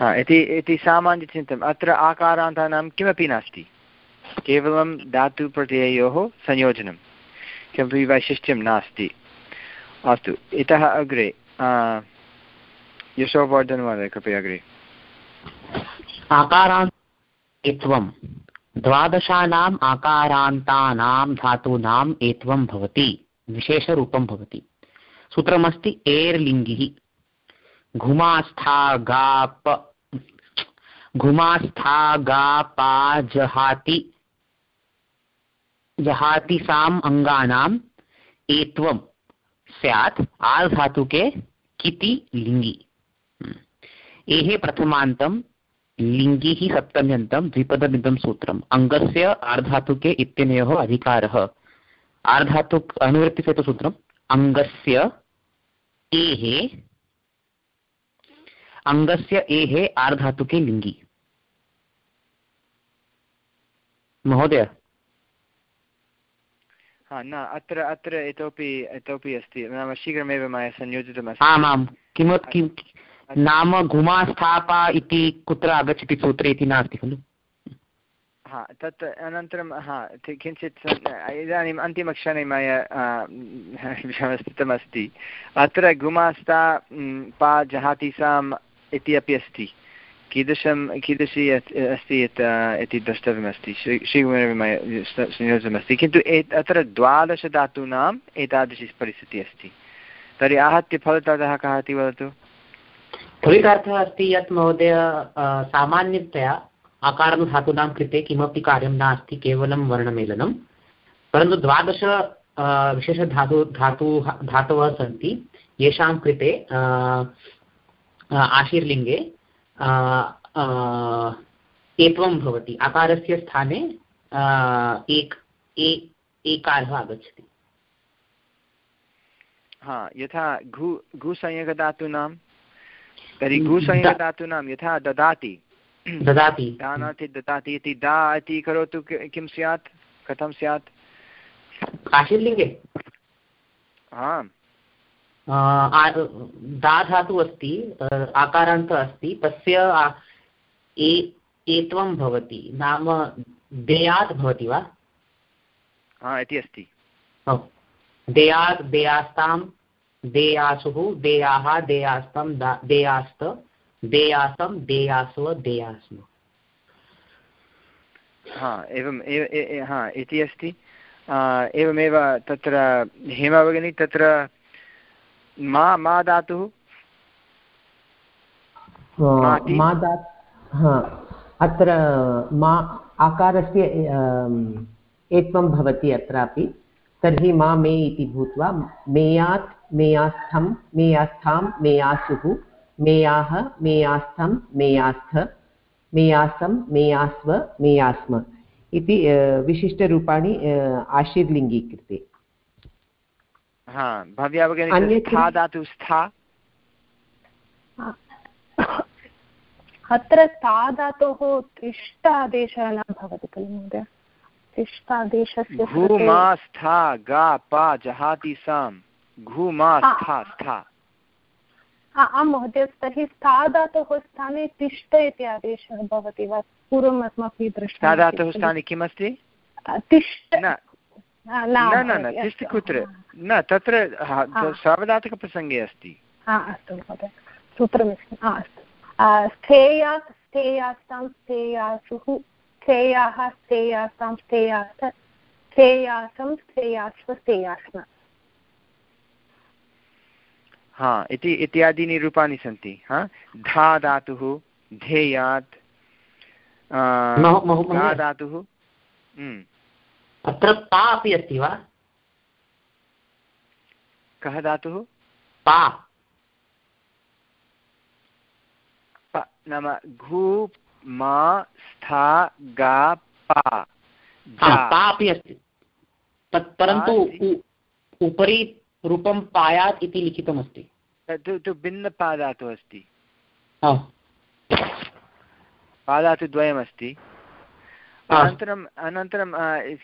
इति इति सामान्यचिन्तनम्। अत्र आकारान्तानां किमपि नास्ति। केवलं धातुप्रत्ययोः संयोजनं। किमपि वैशिष्ट्यं नास्ति। अस्तु इतः अग्रे यशोवर्धनमहोदय कृपया अग्रे। आकारान्त्वं द्वादशानाम् आकारान्तानां धातूनाम् एत्वं भवति, विशेषरूपं भवति। सूत्रमस्ति एर्लिङ्गिः। घुमास्थागाप घुमास्थागापा जहाति जहाति साम अङ्गानाम् एत्वं। स्यात्, आल् धातुके किति लिङ्गि। एहे प्रथमान्तं लिङ्गिः सप्तम्यन्तं द्विपदमिदं सूत्रम्। अङ्गस्य आर्धातुके इत्यनयोः अधिकारः। आर्धातु अनुवृत्तिसेतुसूत्रम् अङ्गस्य एहे अङ्गस्य एहे आर्धातुके लिङ्गि। महोदय? न अत्र अत्र इतोपि इतोपि अस्ति। नाम शीघ्रमेव मया संयोजितमस्ति। आमां किम किं नाम घुमास्थापा इति कुत्र आगच्छति सूत्रे इति नास्ति खलु? हा तत् अनन्तरं हा किञ्चित् इदानीम् अन्तिमक्षणे मया व्यवस्थितमस्ति। अत्र गुमास्ता पा जहाति साम् इति अपि अस्ति। कीदृशं कीदृशी अस्ति यत् इति द्रष्टव्यमस्ति? शीघ्रमेव मया संयोजितमस्ति किन्तु अत्र द्वादशधातूनाम् एतादृशी परिस्थितिः अस्ति। तर्हि आहत्य फलितार्थः कः इति वदतु? फलितार्थः अस्ति यत् महोदय सामान्यतया आकारधातूनां कृते किमपि कार्यं नास्ति, केवलं वर्णमेलनं। परन्तु द्वादश विशेषधातु, धातु, धातवः सन्ति, येषां कृते आशीर्लिङ्गे एत्वं भवति। अकारस्य स्थाने एक एकारः आगच्छति। हा, यथा घु, घुसंयोगधातूनां तर्हि घुसंयोगधातूनां यथा ददाति। ददाति। दानाति ददाति इति दा इति करोतु किं स्यात्? कथं स्यात्? आशीर्लिङ्गे आम्। दा धातु अस्ति आकारान्तः अस्ति तस्य एत्वं भवति नाम देयात् भवति वा? हा इति अस्ति। देयात् देयास्तां देयासुः देयाः देयास्तं देयास्त देयासं देयास्व देयास्म। हा एवं हा इति अस्ति। एवमेव तत्र हेमा भगिनी तत्र मा मा धातुः? मा दा अत्र मा आकारस्य एत्वं भवति अत्रापि। तर्हि मा मे इति भूत्वा मेयात् मेयास्थं मेयास्थां मेयासुः मेयाः मेयास्थं मेयास्थ मेयासं मेयास्व मेयास्म इति विशिष्टरूपाणि आशीर्लिङ्गी कृते हा भव्या भगिनी स्था धातु स्था। अत्र सा धातोः तिष्ठादेशः न भवति खलु महोदय। तिष्ठादेशस्य घूमास्था गा पा जहाति साम्। घूमास्था स्था आं महोदय तर्हि सा धातोः स्थाने तिष्ठ इति आदेशः भवति वा? पूर्वम् अस्माभिः दृष्टं सा धातोः स्थाने किमस्ति तिष्ठ न। न न तिष्ठ कुत्र? न तत्र सावधातकप्रसङ्गे अस्ति। अस्तु महोदय सूत्रमस्ति अस्तु। स्थेया स्थेयास्तां स्थेयासुः स्थेयाः स्थेयास्तां स्थेयास स्थेयासं स्थेयास्व स्थेयास्म। हा इति इत्यादीनि रूपाणि सन्ति हा? धा धातुः धेयात् धातुः हम्म। अत्र पा अपि अस्ति वा? कः धातुः? पा। नाम घु मा स्था गा पा। पा अपि अस्ति। तत् परन्तु उपरि रूपं पायात् इति लिखितमस्ति। तु भिन्नपादातु अस्ति। पादातुद्वयमस्ति अनन्तरम् अनन्तरं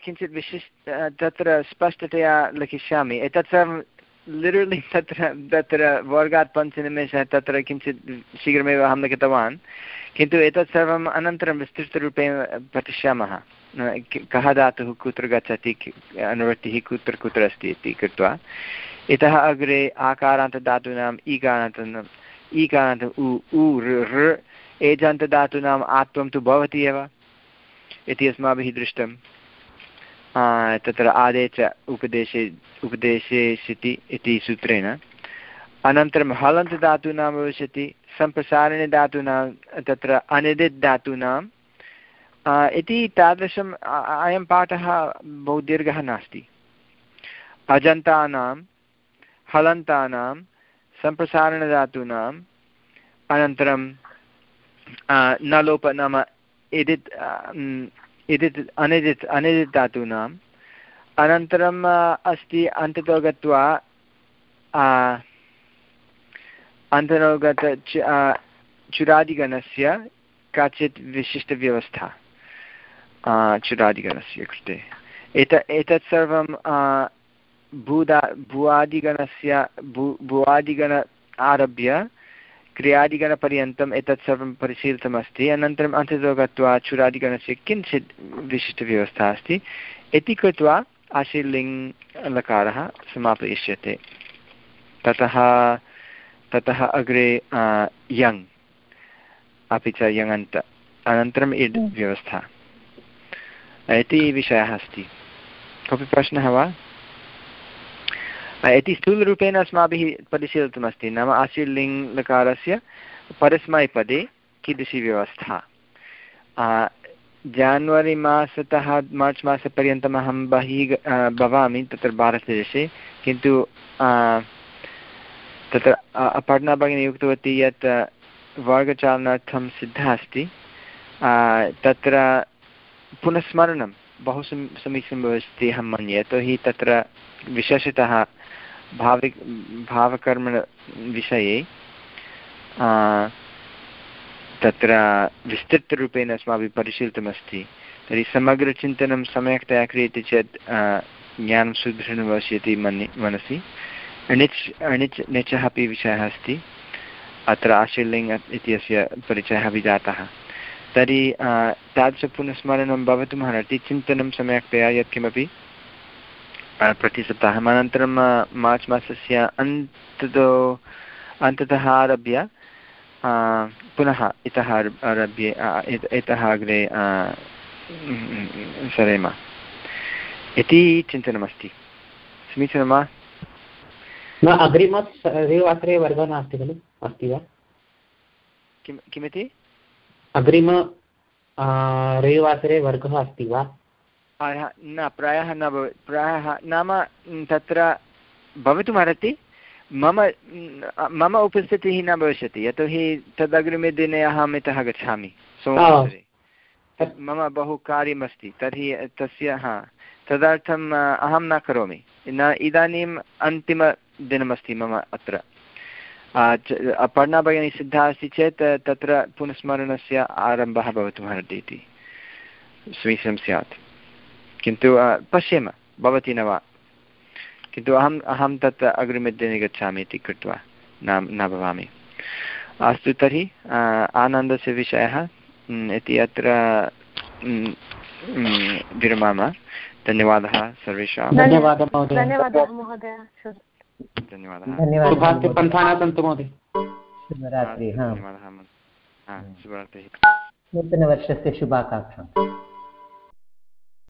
किञ्चित् विशिष्ट तत्र स्पष्टतया लिखिष्यामि। एतत् सर्वं लिटरलि तत्र तत्र वर्गात् पञ्चनिमेषः तत्र किञ्चित् शीघ्रमेव अहं लिखितवान्। किन्तु एतत् सर्वम् अनन्तरं विस्तृतरूपेण पठिष्यामः। कः धातुः कुत्र गच्छति अनुवृत्तिः कुत्र कुत्र अस्ति इति कृत्वा। इतः अग्रे आकारान्तधातूनाम् ईकारान्त ईकारान्त उ उ ऋ एजान्तधातूनाम् आत्वं तु भवति एव इति अस्माभिः दृष्टं तत्र आदे च उपदेशे उपदेशेषिति इति सूत्रेण। अनन्तरं हलन्तधातूनां भविष्यति सम्प्रसारणधातूनां तत्र अनिदित् धातूनां इति तादृशम् अयं पाठः बहु दीर्घः नास्ति। अजन्तानां हलन्तानां सम्प्रसारणधातूनाम् अनन्तरं नलोप, नाम इदित् इदित् अनिदित् अनिदित् धातूनाम् अनन्तरम् अस्ति अन्ततो गत्वा अन्ततो गत चुरादिगणस्य काचित् विशिष्टव्यवस्था चुरादिगणस्य कृते। एत, एतत् सर्वं भूदा भुवादिगणस्य भू भुवादिगण आरभ्य क्रियादिगणपर्यन्तम् एतत् सर्वं परिशीलितमस्ति। अनन्तरम् अन्ततो गत्वा चुरादिगणस्य किञ्चित् विशिष्टव्यवस्था अस्ति। इति कृत्वा आशीर्लिङ् लकारः समापयिष्यते। ततः ततः अग्रे यङ् अपि च यङन्त। अनन्तरम् इड् व्यवस्था। इति विषयः अस्ति। कोऽपि प्रश्नः वा? इति स्थूलरूपेण अस्माभिः परिशीलितमस्ति। नाम आशीर्लिङ् लकारस्य परस्मैपदे कीदृशी व्यवस्था जान्वरि मासतः मार्च् मासपर्यन्तम् अहं बहिः भवामि तत्र भारतदेशे। किन्तु तत्र अपर्णा भगिनी उक्तवती यत् वर्गचालनार्थं सिद्धा अस्ति। तत्र पुनस्मरणं बहु सम्, समीचीनं भवति अहं मन्ये। यतोहि तत्र विशेषतः भाविक भावकर्मविषये तत्र विस्तृतरूपेण अस्माभिः परिशीलितमस्ति। तर्हि समग्रचिन्तनं सम्यक्तया क्रियते चेत् ज्ञानं सुदृढं भविष्यति मन्ये मनसि। अणिच् अणिच् निचः अपि विषयः अस्ति। अत्र आशीर्लिङ्ग् इत्यस्य परिचयः अपि जातः। तर्हि तादृशपुनस्मरणं भवितुम् अर्हति चिन्तनं सम्यक्तया यत्किमपि प्रतिसप्ताहम् अनन्तरं मार्च् मासस्य अन्ततो अन्ततः आरभ्य पुनः इतः आरभ्य इतः अग्रे सरेम। इति चिन्तनमस्ति। समीचीनं वा? न अग्रिमवासरे वर्गः नास्ति खलु? अस्ति वा? किं किमिति? अग्रिम रविवासरे वर्गः अस्ति वा? न प्रायः न भव प्रायः नाम तत्र भवितुमर्हति। मम मम उपस्थितिः न भविष्यति। यतोहि तदग्रिमे दिने अहम् इतः गच्छामि सोमवासरे। मम बहु कार्यमस्ति तर्हि तस्य हा तदर्थम् अहं न करोमि। न इदानीम् अन्तिमदिनमस्ति मम अत्र। अपर्णा भगिनी सिद्धा अस्ति चेत् तत्र पुनस्मरणस्य आरम्भः भवितुमर्हति इति। समीचीनं स्यात्। किन्तु पश्येम भवति न वा? किन्तु अहम् अहं तत् अग्रिमदिने गच्छामि इति कृत्वा न न भवामि अस्तु तर्हि आनन्दस्य विषयः इति अत्र विरमामः। धन्यवादः सर्वेषां धन्यवादः धन्यवादः महोदय। धन्यवादः। पन्थाः सन्तु महोदय। शुभरात्रिः। नूतनवर्षस्य शुभाकाङ्क्षाम्।